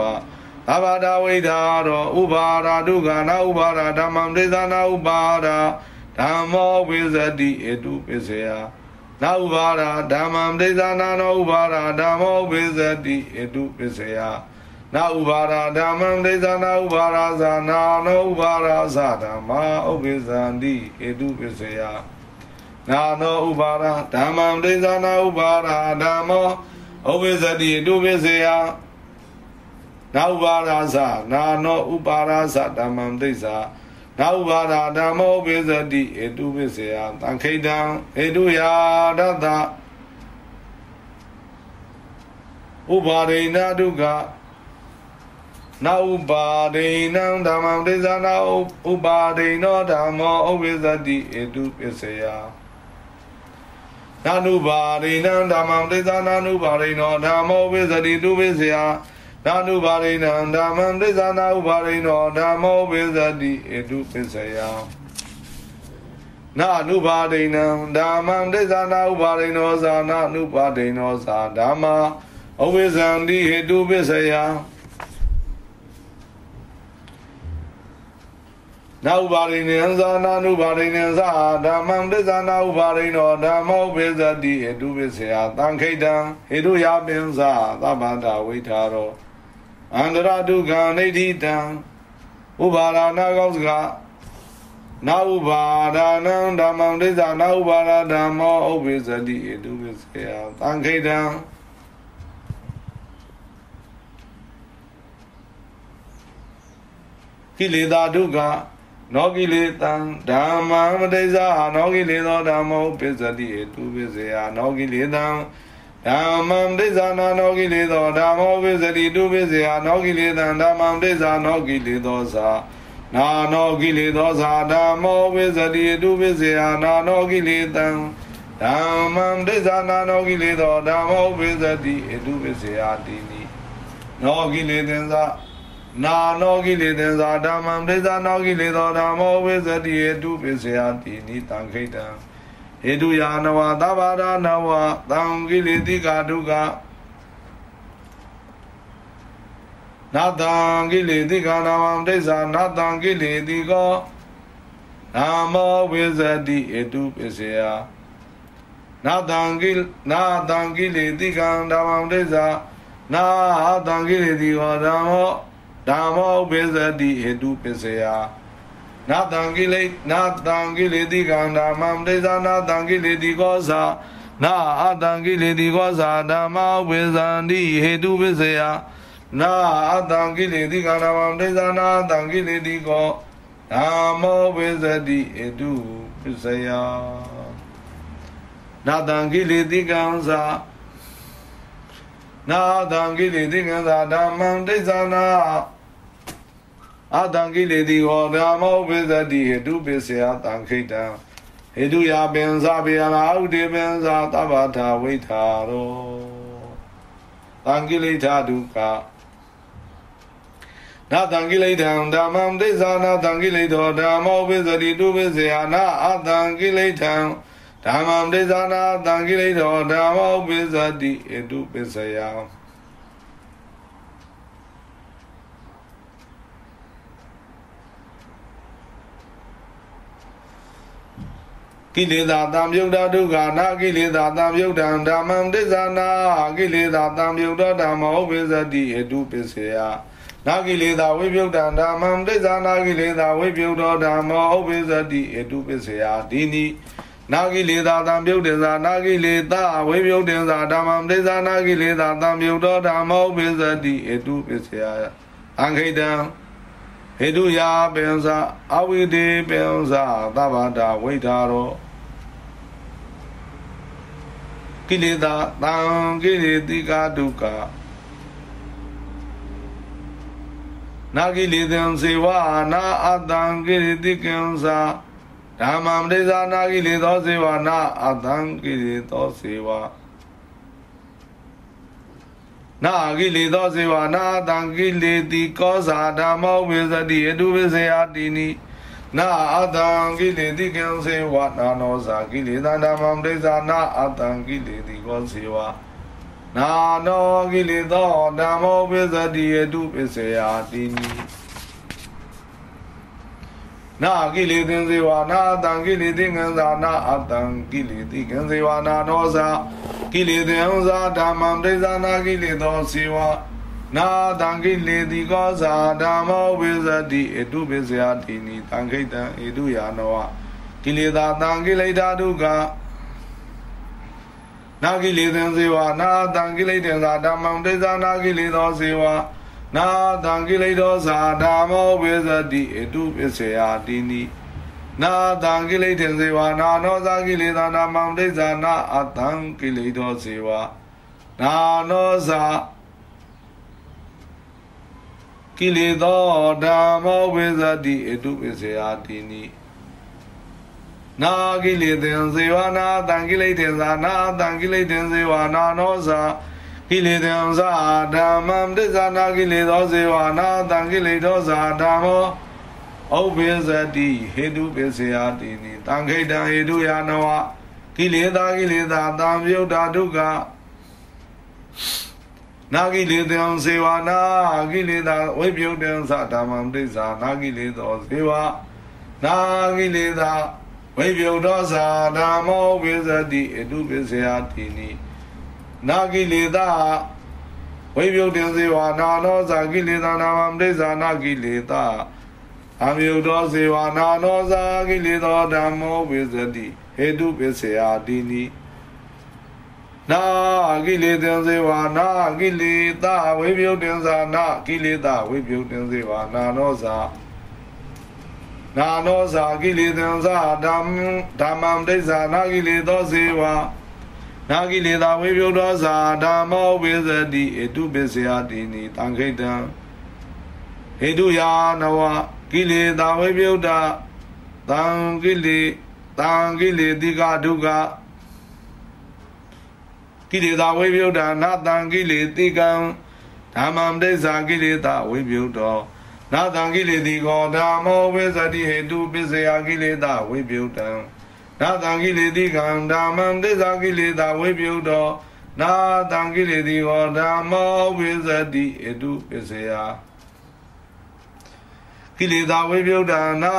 အဘာဒဝိဒါရောဥပါရာဒုက္ခနာဥပါရာဓမ္မံဒိသနာဥပါရာဓမ္မောဝိဇတိဧတုပစ္စယနာဥပါရာဓမ္မံဒိသနာနောဥပါရာဓမ္မောဝိဇတိဧတုပစ္စယနာဥပါရာဓမ္မံဒိသနာဥပါရာဇာနာနောဥပါရာဇာဓမ္မာဥပိဇန္တိဧတုပစ္စယ နာနောဥပါရာဓမ္မံဒိသနာဥပါရာဓမ္မောဥပိဇတိဧတုပစ္စယနာဥပါရာဇနာနောဥပါရာဇဓမ္မံဒိဋ္ဌာနာဥပါရာဓမ္မောပိစတိဧတုပိစေယသံခိတံဧတုယာဒတဥပါရိဏဒုက္ခနာဥပါရိဏံဓမ္မံဒိဋ္ဌာနာဥပါရိနောဓမ္မောဥပိစတိဧတုပိစေယ နာနုပါရိဏံဓမ္မံဒိဋ္ဌာနာနုပါရိနောဓမ္မောပိစတိတုပိစေယဓာနုပါရိဏံဓမ္မံသစ္စာနာဥပါရိနောဓမ္မောပိသတိဧတုပစ္စယနာနုပါဒိဏံဓမ္မံသစ္စာနာဥပါရိနောသာနာနုပါဒိနောသာဓမ္မာအဝိဇံတိဟေတုပစ္စယ နာဥပါရိဏံသာနာနုပါရိဏံသာဓမ္မံသစ္စာနာဥပါရိနောဓမ္မောပိသတိဟေတုပစ္စယသံခိတံဟေတုယပင်္စသဗ္ဗန္တာဝိထာရောအန္တရာဒုက္ခနိဋ္ဌိတံဥပါဒနာကောင်းစကားနာဥပါဒနံဓမ္မံဒိသနာဥပါဒဓမ္မောဥပိသတိဧတုပိစေယသံခိတံကိလေသာဒုက္ခ နောကိလေသံဓမ္မံမတိဇာနောကိလေသောဓမ္မောပိသတိဧတုပိစေယနောကိလေသံဓမ္မံဒိသနာနောကိလေသောဓမ္မောဝိဇတိတုပိစေယနောကိလေသံဓမ္မံဒိသနောကိလေသောသာနာနောကိလေသောသာဓမ္မောဝိဇတိတုပိစေယနာနောကိလေသံဓမ္မံဒိသနာနောကိလေသောဓမ္မောဝိဇတိတုပိစေယတိနိနောကိလေသံသာ နာနောကိလေသံသာဓမ္မံဒိသနောကိလေသောဓမ္မောဝိဇတိတုပိစေယတိနိတံခိတံဟေတုယာနဝသဗ္ဗရာနဝသံကိလေတိကာဒုက္ခနာတံကိလေတိကာနာမံဒိသနာတံကိလေတိကောနာမောဝိဇတိဧတုပစ္စယနာတံကိနာတံကိလေတိကံဓမ္မံဒိသနာတံကိလေတိကောဓမ္မော ဓမ္မောဝိဇတိဧတုပစ္စယနာတံကိလေနာတံကိလေတိကံဓမ္မံဒိသနာတံကိလေတိကောသာနာအတံကိလေတိကောသာဓမ္မဝိဇန္တိဟေတုပစ္စယနာအတံကိလေတိကံဓမ္မံဒိသနာတံကိလေတိကောဓမ္မောဝိဇတိဟေတုပစ္စယနာတံကိလေတိကံသာနာတံကိလေတိကံသာဓမ္မံဒိသနာ အာတံကိလေတိဟောဓမ္မောပိသတိဟတုပိစယတံခိတံဟေတုယပင်စာပေယနာဥဒေပင်စာသဗ္ဗထာဝိထာရောတံကိလေသာဒုက္ခနာတံကိလေသံဓမ္မံဒိသနာတံကိလေသောဓမ္မောပိသတိတုပိစယနာအာတံကိလေသံဓမ္မံဒိသနာတံကိလေသောဓမ္မောပိသတိဟတုပိစယ ကိလေသာတံမြုဒ္ဓဒုက္ခနာကိလေသာတံမြုဒ္ဓံဓမ္မံဒိသနာကိလေသာတံမြုဒ္ဓဓမ္မောပိသတိဟတုပိစယနာကိလေသာဝိပယုတ်တံဓမ္မံဒိသနာကိလေသာဝိပယုတ်တော်ဓမ္မောဥပိသတိဟတုပိစယဒီနိနာကိလေသာတံပြုတ်တင်သာနာကိလေသာဝိပယုတ်တင်သာဓမ္မံဒိသနာကိလေသာတံပြုတ်တော်ဓမ္မောဥပိသတိဟတုပိစယအံခိတံဟေတုယာပင်္စအဝိတေပင်္စသဗ္ဗတာဝိထာရော ကိလေသာတံကိလေတိကာဒုက္ခနာကိလေသံစေဝနာအတံကိလေတိကံသာဓမ္မံပရိသနာကိလေသောစေဝနာအတံကိလေသောစေဝနာကိလေသောစေဝနာအတံကိလေတိကောဇာဓမ္မောဝိသတိအတုဝိစေယတိနိ နာအတံကိလေတိကံစေဝနာနောဇာကိလေသာဓမ္မံပရိသနာအတံကိလေတိကောစေဝနာနောကိလေသောဓမ္မောပိသတိယတုပစ္စယတိနိနာကိလေသင်္စေဝနာတံကိလေသင်္ကံသာနာအတံကိလေတိကံစေဝနာနောသာကိလေသင်္ဇာဓမ္မံဒိသနာကိလေသောစေဝနာ တံကိလေတိကောဇာဓမ္မောပိသတိအတုပစ္စယတိနိတံခိတံဧတုယာနောကိလေသာတံကိလေသာဒုက္ခနာကိလေသံစေဝနာတံကိလေတေသာဓမ္မံဒိသနာကိလေသောစေဝနာတံကိလေသောသာဓမ္မောဝိသတိအတုပစ္စယတိနိနာတံကိလေတေစေဝနာနောသာကိလေသာဓမ္မံဒိသနာအတံကိလေသောစေဝနာနောသာ ကိလေသောဓမ္မောဝိသတိအတုပစ္စယတိနိနာကိလေသင်စေဝနာတံကိလေသင်္ဇာနာတံကိလေသင်စေဝနာနောဇာကိလေသင်္ဇာဓမ္မံဒိသနာကိလေသောစေဝနာတံကိလေသောဇာဓမ္မောဥပိသတိဟေတုပိစေယတိနိတံခိတံဟေတုယာနဝကိလေသာကိလေသာတံမြုဒ္ဓဒုက္ခ နာကိလေသံစေဝနာကိလေသာဝိပယုတ်တံသဓမ္မံဒိသနာကိလေသောစေဝနာကိလေသာဝိပယုတောသာဓမ္မောပိသတိအတုပိစယတိနိနာကိလေသာဝိပယုတင်စေဝနာနောသာကိလေသာနာမပရိဇာနာကိလေသာအမြုတောစေဝနာနောသာကိလေသောဓမ္မောပိသတိဟေတုပိစယတိနိ နာကိလေသံစေဝနာကိလေသာဝိပယုတင်သာနာကိလေသာဝိပယုတင်စေဝနာနောသာနာနောဇာကိလေသံဇာဓမ္မဓမ္မံဒိဇာနာကိလေသောစေဝနာကိလေသာဝိပယုသောဇာဓမ္မောဝိဇတိအတုပစ္စယတိနိတံခိတံဟေတုယာနဝကိလေသာဝိပယုတတံကိလေတံကိလေတိကဒုက္ခ ကိလေသာဝိပယုတနာတံကိလေတိကံဓမ္မံဒိဇာကိလေသာဝိပယုတောနာတံကိလေတိကောဓမ္မောဝိသတိဟေတုပစ္စယကိလေသာဝိပယုတံနာတံကိလေတိကံဓမ္မံသစ္စာကိလေသာဝိပယုတောနာတံကိလေတိကောဓမ္မောဝိသတိဟေတုပစ္စယကိလေသာဝိပယုတံနာ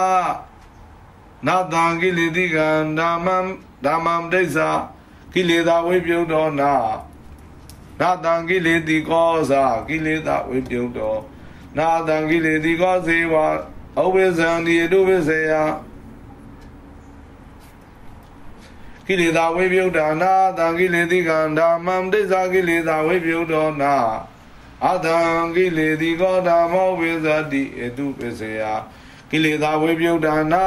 နာတံကိလေတိကံဓမ္မံဓမ္မံဒိစ္စာ ကိလေသာဝိပယုတောနာနာတံကိလေတိကောသာကိလေသာဝိပယုတောနာတံကိလေတိကောစေဝဩဝိဇံဒီတုဝိစေယကိလေသာဝိပယုတ်တာနာတံကိလေတိကံဓမ္မံဒိသကိလေသာဝိပယုတ်တော်နာအတံကိလေတိကောဓမ္မောဝိဇတိအတုပစ္စယကိလေသာဝိပယုတ်တာနာ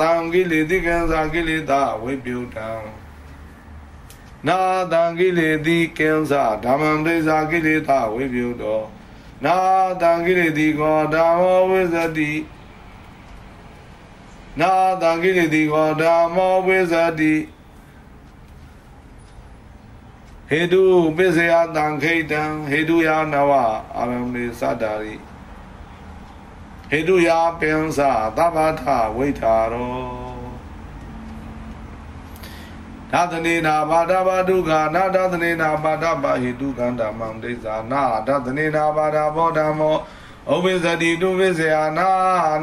တံကိလေတိကံသာကိလေသာဝိပယုတ်တံ နာတံကိလေတိကင်းစာဓမ္မံဒိသာကိလေသာဝိပယုတောနာတံကိလေတိကောဓမ္မောဝိဇတိနာတံကိလေတိကောဓမ္မောဝိဇတိဟေတုပစ္စယတံခိတံဟေတုယာနဝအာရမေသတ္တာရိဟေတုယာပင်္စသဗ္ဗထဝိထာရော နာသနေနာဘာဒဘာဒုက္ခနာဒသနေနာဘာဒဘာဟိတုကန္ဓမံဒိသနာဒသနေနာဘာဒဘောဓမ္မောဩဝိဇတိတုဝိဇယနာ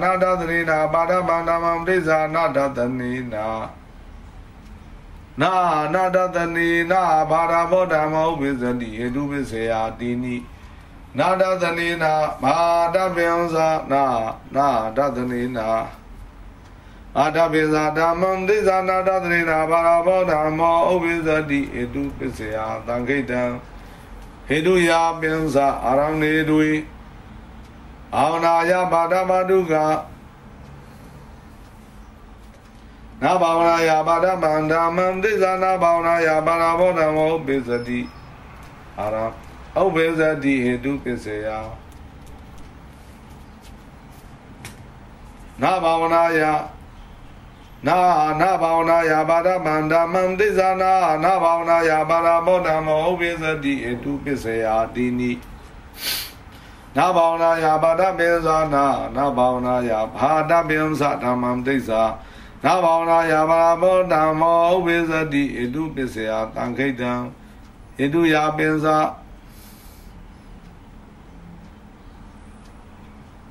နာဒသနေနာဘာဒဘာဓမ္မံဒိသနာဒသနေနာနာနာဒသနေနာဘာဒဘောဓမ္မောဥပိဇတိဟိတုဝိဇယတိနိနာဒသနေနာဘာဒပင်္စနာနာဒသနေနာ အာတပိဇာဓမ္မံဒိသနာတသနေနာဘာရာဘောဓမ္မောဥပိသတိဧတုပစ္စယသံခိတံဟေတုယာပင်္စအာရဏေတွေအာဝနာယဘာဒမတုကနာဘာဝနာယဘာဒမန္ဓမ္မံဒိသနာဘာဝနာယဘာရာဘောဓမ္မောဥပိသတိအာရဥပိသတိဟေတုပစ္စယနာဘာဝနာယ နာနာဘာဝနာယာဘာဒမန္တမန္တိဇာနာနာဘာဝနာယာဘာရာဘောဓမောဥပိသတိအတုပစ္စယာတိနိနာဘာဝနာယာဘာဒမေဇာနာနာဘာဝနာယာဘာဒမေယံသဓမ္မံတိဇာနာဘာဝနာယာဘာဘောဓမောဥပိသတိအတုပစ္စယာတံခိတံဣတုယာပင်္စ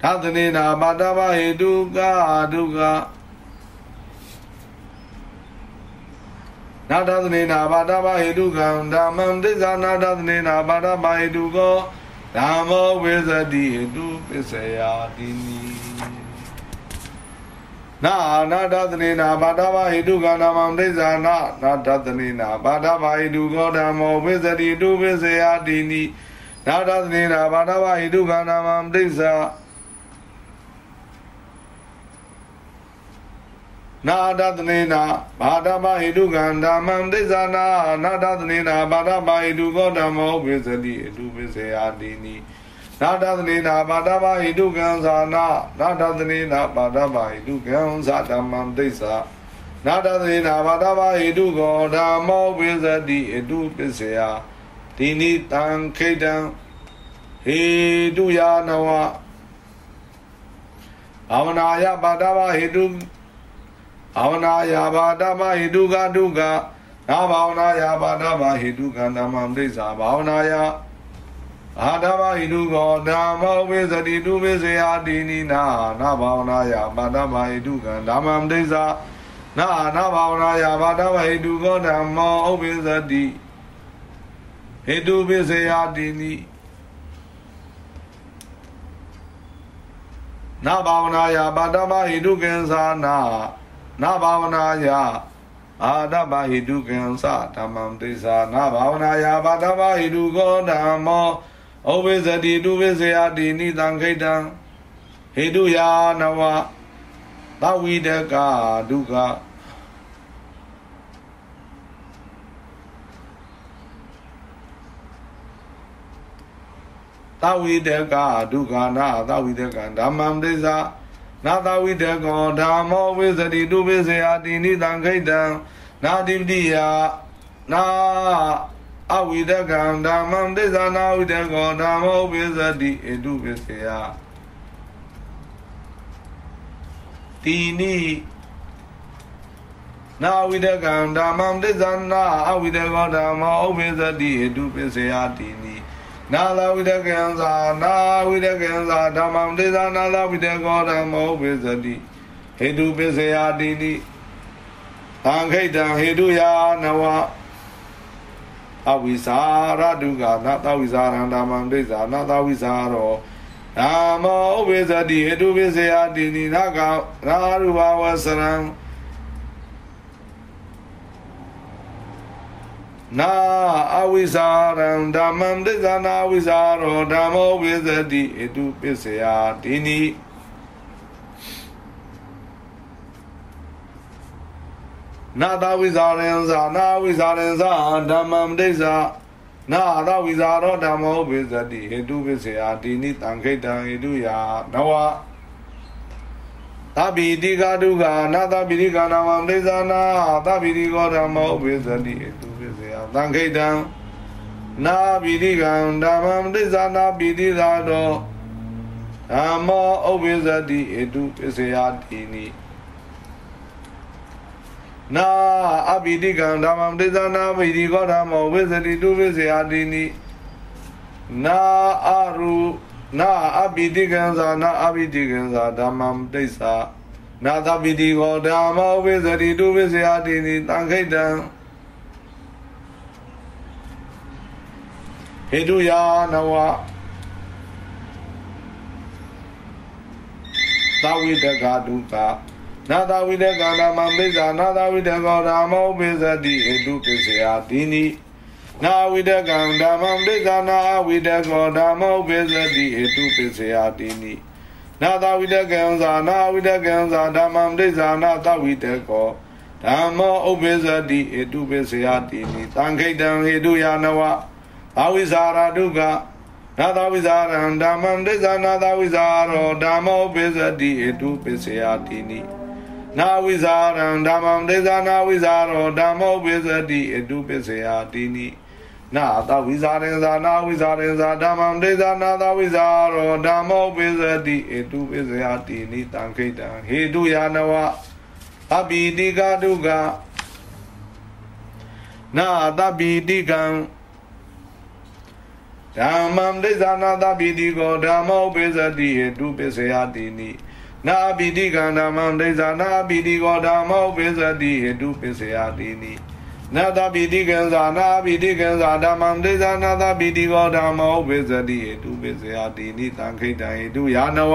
သသနေနာဘာတဘဟေတုကာဒုက္ခ နာတသနေနာဘာတဘာဟေတုကံဓမ္မံဒိသနာတသနေနာဘာတဘာဟေတုကောဓမ္မောဝိဇတိဟေတုပစ္စယာတိနိနာနာတသနေနာဘာတဘာဟေတုကံဓမ္မံဒိသနာနာတသနေနာဘာတဘာဟေတုကောဓမ္မောဝိဇတိတုပစ္စယာတိနိနာတသနေနာဘာတဘာဟေတုကံဓမ္မံဒိသနာ ဒသနေနာဘာဒမဟိတုကံဓမ္မံသစ္ဆာနာနာဒသနေနာဘာဒမဟိတုကောဓမ္မောပိစတိအတုပိစေယတိနိနာဒသနေနာဘာဒမဟိတုကံသာနာနာဒသနေနာဘာဒမဟိတုကံသာဓမ္မံသစ္စာနာဒသနေနာဘာဒမဟိတုကောဓမ္မောပိစတိအတုပိစေယတိနိတံခိတံဟေတုယာနဝဘာဝနာယဘာဒမဟိတု ဘာဝနာယာဘာတမဟိတုကဒုက္ခနာဘာဝနာယာဘာတမဟိတုကဓမ္မံဒိဋ္ဌာဘာဝနာယအာဓမ္မဟိတုကောဓမ္မောဝိသတိတုဝိဇယတိနိနာနာဘာဝနာယဘာတမဟိတုကဓမ္မံဒိဋ္ဌာနာနာဘာဝနာယဘာတမဟိတုကောဓမ္မောဥပိသတိဟိတုဝိဇယတိနိနာဘာဝနာယဘာတမဟိတုကေသနာ နာဘာဝနာယအာဒဘဟိတုကံသဓမ္မံတိသာနာဘာဝနာယဘာဒဘဟိတုကောဓမ္မောဩဝိဇတိတုဝိဇယတိနိတံခိတံဟိတုယာနဝသဝိတကဒုက္ခသဝိတကဒုက္ခနာသဝိတကဓမ္မံတိသာ နာသဝိတကောဓမ္မောဝိသတိတုပိစေယတိနိတံခိတံနာတိပတိယနာအဝိတကံဓမ္မံသစ္စာနာဝိတကောဓမ္မောပိစတိဣတုပိစေယတိနိနာဝိတကံဓမ္မံသစ္စာနာအဝိတကောဓမ္မောပိစတိဣတုပိစေယတိနိ နာလဝိတကံသာနာဝိတကံသာဓမ္မံဒေသနာလဝိတကောဓမ္မောပိစတိဟေတုပိစယာတိနိသံခိတံဟေတုယာနဝအဝိဇာရဒုက္ခနာတဝိဇာရံဓမ္မံဒိသနာတဝိဇာရောဓမ္မောဥပိစတိဟေတုပိစယာတိနိနာကရာရူပဝဆရံ နာအဝိဇာရံဓမ္မံဒိသနာဝိဇာရောဓမ္မောဝိဇတိဣတုပစ္စယတိနိနာသဝိဇာရင်ဇာနာဝိဇာရင်ဇာဓမ္မံဒိဋ္ဌာနာသဝိဇာရောဓမ္မောပိစတိဟေတုပိစေယတိနိတံခိတံဟေတုယာနဝသဗ္ဗိတိကာတုကာနာသဗ္ဗိတိကာနာမံဒိဋ္ဌာနာသဗ္ဗိတိကောဓမ္မောပိစတိဟေတု ပိစေယတံခိတံနာဗိတိကံဓမ္မံဒိဋ္ဌာနာဗိတိသာတောဓမ္မောဥပ္ပဇတိဟေတုပိစေယတိနိနာအဘိတိကံဓမ္မံဒိသနာမိတိကောဓမ္မောဝိသတိတုဝိဇယတိနိနာအရုနာအဘိတိကံသာနာအဘိတိကံသာဓမ္မံဒိသနာသပိတိကောဓမ္မောဝိသတိတုဝိဇယတိနိတံခိတံ ဟေတုယာနဝသဝိတကဒုက္ခနာသဝိတကနာမပိစ္ဆာနာသဝိတကောဓမ္မောပိစ္ဆတိဟိတုပိစ္ဆယာတိနိနာဝိတကံဓမ္မံပိစ္ဆာနာဝိတကောဓမ္မောပိစ္ဆတိဟိတုပိစ္ဆယာတိနိနာသဝိတကံသာနာဝိတကံသာဓမ္မံပိစ္ဆာနာသဝိတကောဓမ္မောဥပိစ္ဆတိဟိတုပိစ္ဆယာတိနိတံခိတံဟိတုယာနဝ အဝိဇာရဒုက္ခနာသဝိဇာရံဓမ္မံဒိသနာသဝိဇာရောဓမ္မောပိစ္ဆတိဟိတုပိစ္ဆယာတိနိနာဝိဇာရံဓမ္မံဒေသနာဝိဇာရောဓမ္မောပိစတိအတုပစ္စယတိနိနာသဝိဇာရင်ဇာနာဝိဇာရင်ဇာဓမ္မံဒေသနာသဝိဇာရောဓမ္မောပိစတိအတုပစ္စယတိနိတံခိတံဟေတုယာနဝအပိတိကဒုက္ခနာတပိတိကံ ဓမ္မံဒေသနာတပိတိကောဓမ္မောပိစတိအတုပစ္စယတိနိနာပိတိကန္ဓမံဒိသနာပိတိကောဓမ္မောပိစတိဟတုပစ္စယတိနိနာတပိတိကံသာနာပိတိကံသာဓမ္မံဒိသနာတပိတိကောဓမ္မောပိစတိဟတုပစ္စယတိနိတံခိတံဟတုယာနဝ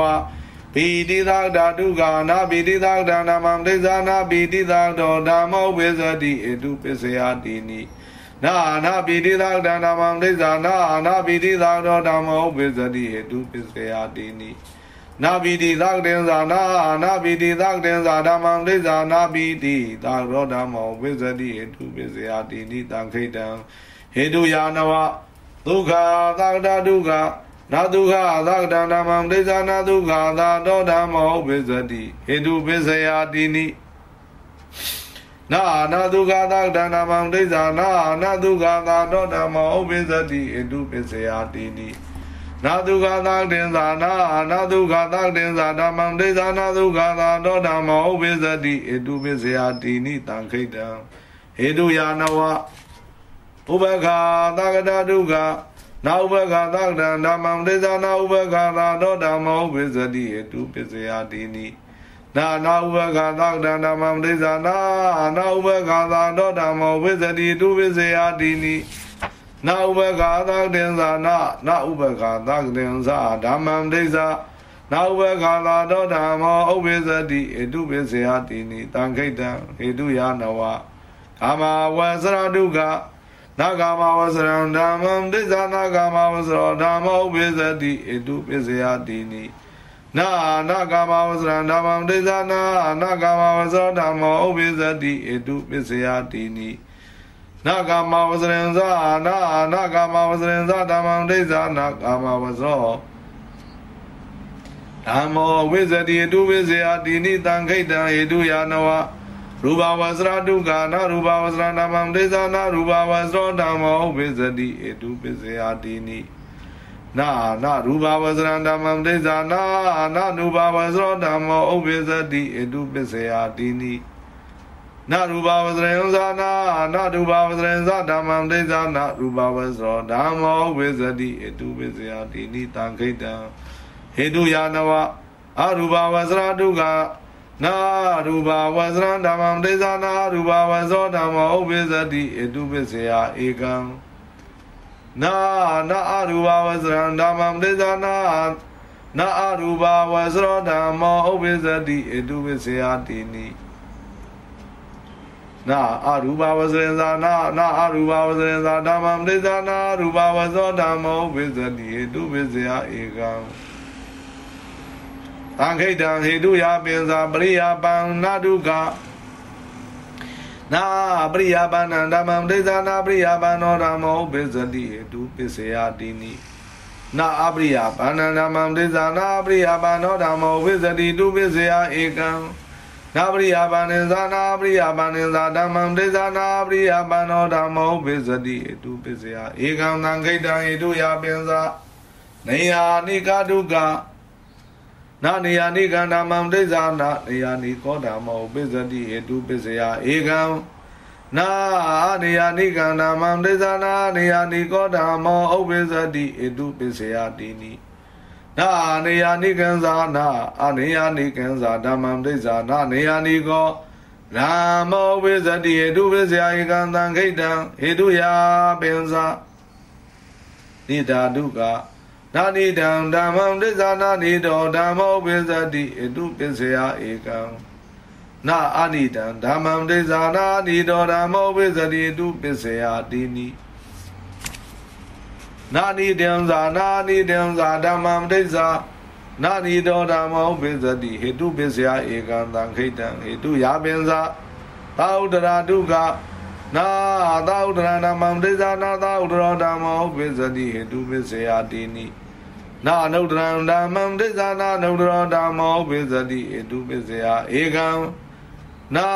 ပိတိသဓာတုကာနာပိတိသဓာနာမံဒိသနာပိတိသတောဓမ္မောပိစတိဟတုပစ္စယတိနိ နာနာပိတိသဓာနာမံဒိသနာနာပိတိသတောဓမ္မောပိစတိဟတုပစ္စယတိနိနာပိတိသကတင်္ဇာနာနာပိတိသကတင်္ဇာဓမ္မံဒိဇာနာပိတိသာရောဓမ္မောဝိဇ္ဇတိဟေတုပိစယတိနိတံခိတံဟေတုယာနဝဒုက္ခသကတဒုက္ခနာဒုက္ခသကတဓမ္မံဒိဇာနာဒုက္ခသာတောဓမ္မောဝိဇ္ဇတိဟေတုပိစယတိနိ နာနာဒုက္ခသကတဓမ္မံဒိဇာနာနာဒုက္ခသာတောဓမ္မောဝိဇ္ဇတိဟေတုပိစယတိနိနာဒုက္ခသတင်္ဇာနာနာဒုက္ခသတင်္ဇာဓမ္မံဒိသနာဒုက္ခသာတောဓမ္မောဥပိသတိဧတုပိစယတိနိတံခိတံဟေတုယာနဝဥပခာသကတဒုက္ခနာဥပခာသကတံဓမ္မံဒိသနာဥပခာသာတောဓမ္မောဥပိသတိဧတုပိစယတိနိ နာနာဥပခာသကတံဓမ္မံဒိသနာနာဥပခာသာတောဓမ္မောဥပိသတိတုပိစယတိနိနာဥပကသတင်္ဇာနာနာဥပကသတင်္ဇာဓမ္မံဒိသနာဥပကလာတောဓမ္မောဥပိသတိဣတုပိစေယတိနိတံခိတံဟေတုယနဝကာမဝဆရဒုက္ခနာဂမဝဆရံဓမ္မံဒိသနာဂမဝဆရောဓမ္မောဥပိသတိဣတုပိစေယတိနိ နာနာဂမဝဆရံဓမ္မံဒိသနာနာဂမဝဆရောဓမ္မောဥပိသတိဣတုပိစေယတိနိနာဂမဝဇရင်ဇာနာနာဂမဝဇရင်ဇာဓမ္မံဒိသနာဂမဝဇောဓမ္မောဝိဇတိတုဝိဇယတိနိတံခိတံဟေတုယာနဝရူပဝဇရာဒုက္ခနာရူပဝဇရာဓမ္မံဒိသနာရူပဝဇောဓမ္မောဝိဇတိဟေတုပိဇယတိနိ နာနာရူပဝဇရံဓမ္မံဒိသနာနာရူပဝဇောဓမ္မောဥပိဇတိဟေတုပိဇယတိနိနရူပဝဇရေဇာနာနရူပဝဇရေဇာဓမ္မံဒိသနာရူပဝဇောဓမ္မောဝိဇတိအတုဝိဇယတိနိတံခိတံဟေတုယာနဝအရူပဝဇရာဒုက္ခနာရူပဝဇရံဓမ္မံဒိသနာရူပဝဇောဓမ္မောဝိဇတိအတုဝိဇယဧကံ နာနာအရူပဝဇရံဓမ္မံဒိသနာနာအရူပဝဇရောဓမ္မောဥပိသတိအတုဝိဇယတိနိနာအရူပဝဇ္ဇင်သာနာနာအရူပဝဇ္ဇင်သာဓမ္မံဒိသနာရူပဝဇ္ဇောဓမ္မောဝိဇ္ဇတိဟေတုဝိဇ္ဇယဧကံသံခိတံဟေတုယပင်စာပရိယပံနာဒုက္ခ နာပရိယာပါဏံဓမ္မံဒိသနာပရိယာပါနောဓမ္မောပိစတိဟေတုပစ္စယတိနိနာအပရိယာပါဏံဓမ္မံဒိသနာပရိယာပါနောဓမ္မောပိစတိတုပစ္စယဧကံနာပရိယာပါဏံသာနာပရိယာပါဏံသာဓမ္မံဒိသနာပရိယာပါနောဓမ္မောပိစတိဟေတုပစ္စယဧကံသံခိတံဟေတုယပင်သာနေယာနိကဒုက္ခ နာနေယာနိကန္ဓမ္မံဒိသနာနေယာနိကောဓမ္မောပိစတိဟေတုပစ္စယဧကံနာနေယာနိကန္ဓမ္မံဒိသနာနေယာနိကောဓမ္မောဥပိစတိဟေတုပစ္စယတိနိနာနေယာနိကံဇာနာအနေယာနိကံဇာဓမ္မံဒိသနာနေယာနိကောရာမောဝိဇတိဟေတုပစ္စယဧကံတံခိတံဟေတုယာပင်္စနိဒာဒုက္ခ နာနိတံဓမ္မံဒိသနာနိတောဓမ္မောပိစတိအတုပစ္စယဧကံနာအာနိတံဓမ္မံဒိသနာနိတောဓမ္မောပိစတိအတုပစ္စယတိနိနာနိတံဇာနာနိတံဇာဓမ္မံဒိသနာနိတောဓမ္မောပိစတိဟေတုပစ္စယဧကံတံခိတံဟေတုယာပင်္စသာဥဒရာဒုက္ခနာသာဥဒရနာမံဒိသနာသာဥဒရောဓမ္မောပိစတိဟေတုပစ္စယတိနိ နာနုဒရံဓမ္မံဒိသနာနုဒရောဓမ္မောပိစတိဧတုပိစယဧကံနာ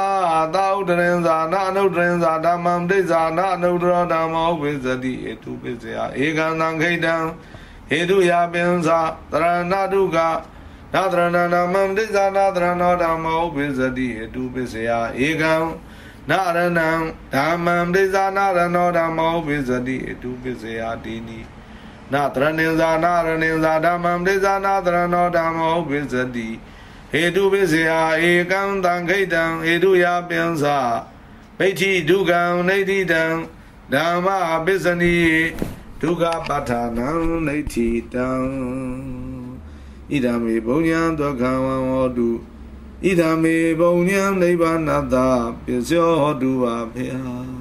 သာဥဒရင်သာနာနုဒရင်သာဓမ္မံဒိသနာနုဒရောဓမ္မောပိစတိဧတုပိစယဧကံသံခိတံဟေတုယပင်္စတရဏတုကနာတရဏနာမံဒိသနာတရဏောဓမ္မောပိစတိဧတုပိစယဧကံနာရဏံဓမ္မံဒိသနာရဏောဓမ္မောပိစတိဧတုပိစယတိနိ နာတရဏင်္ဇာနာရဏင်္ဇာဓမ္မံဒိဇာနာတရဏောဓမ္မောပိစတိဟေတုပိစေဟာဧကံတံခိတံဟေတုယပင်္စပိဋ္ဌိဒုက္ခံနေတိတံဓမ္မပစ္စနိဒုက္ခပဋ္ဌာနံနေတိတံဣဒံမေဘုံညာဒုက္ခံဝံဟောတုဣဒံမေဘုံညာနိဗ္ဗာနတပစ္စယောဟောတုပါဖေဟာ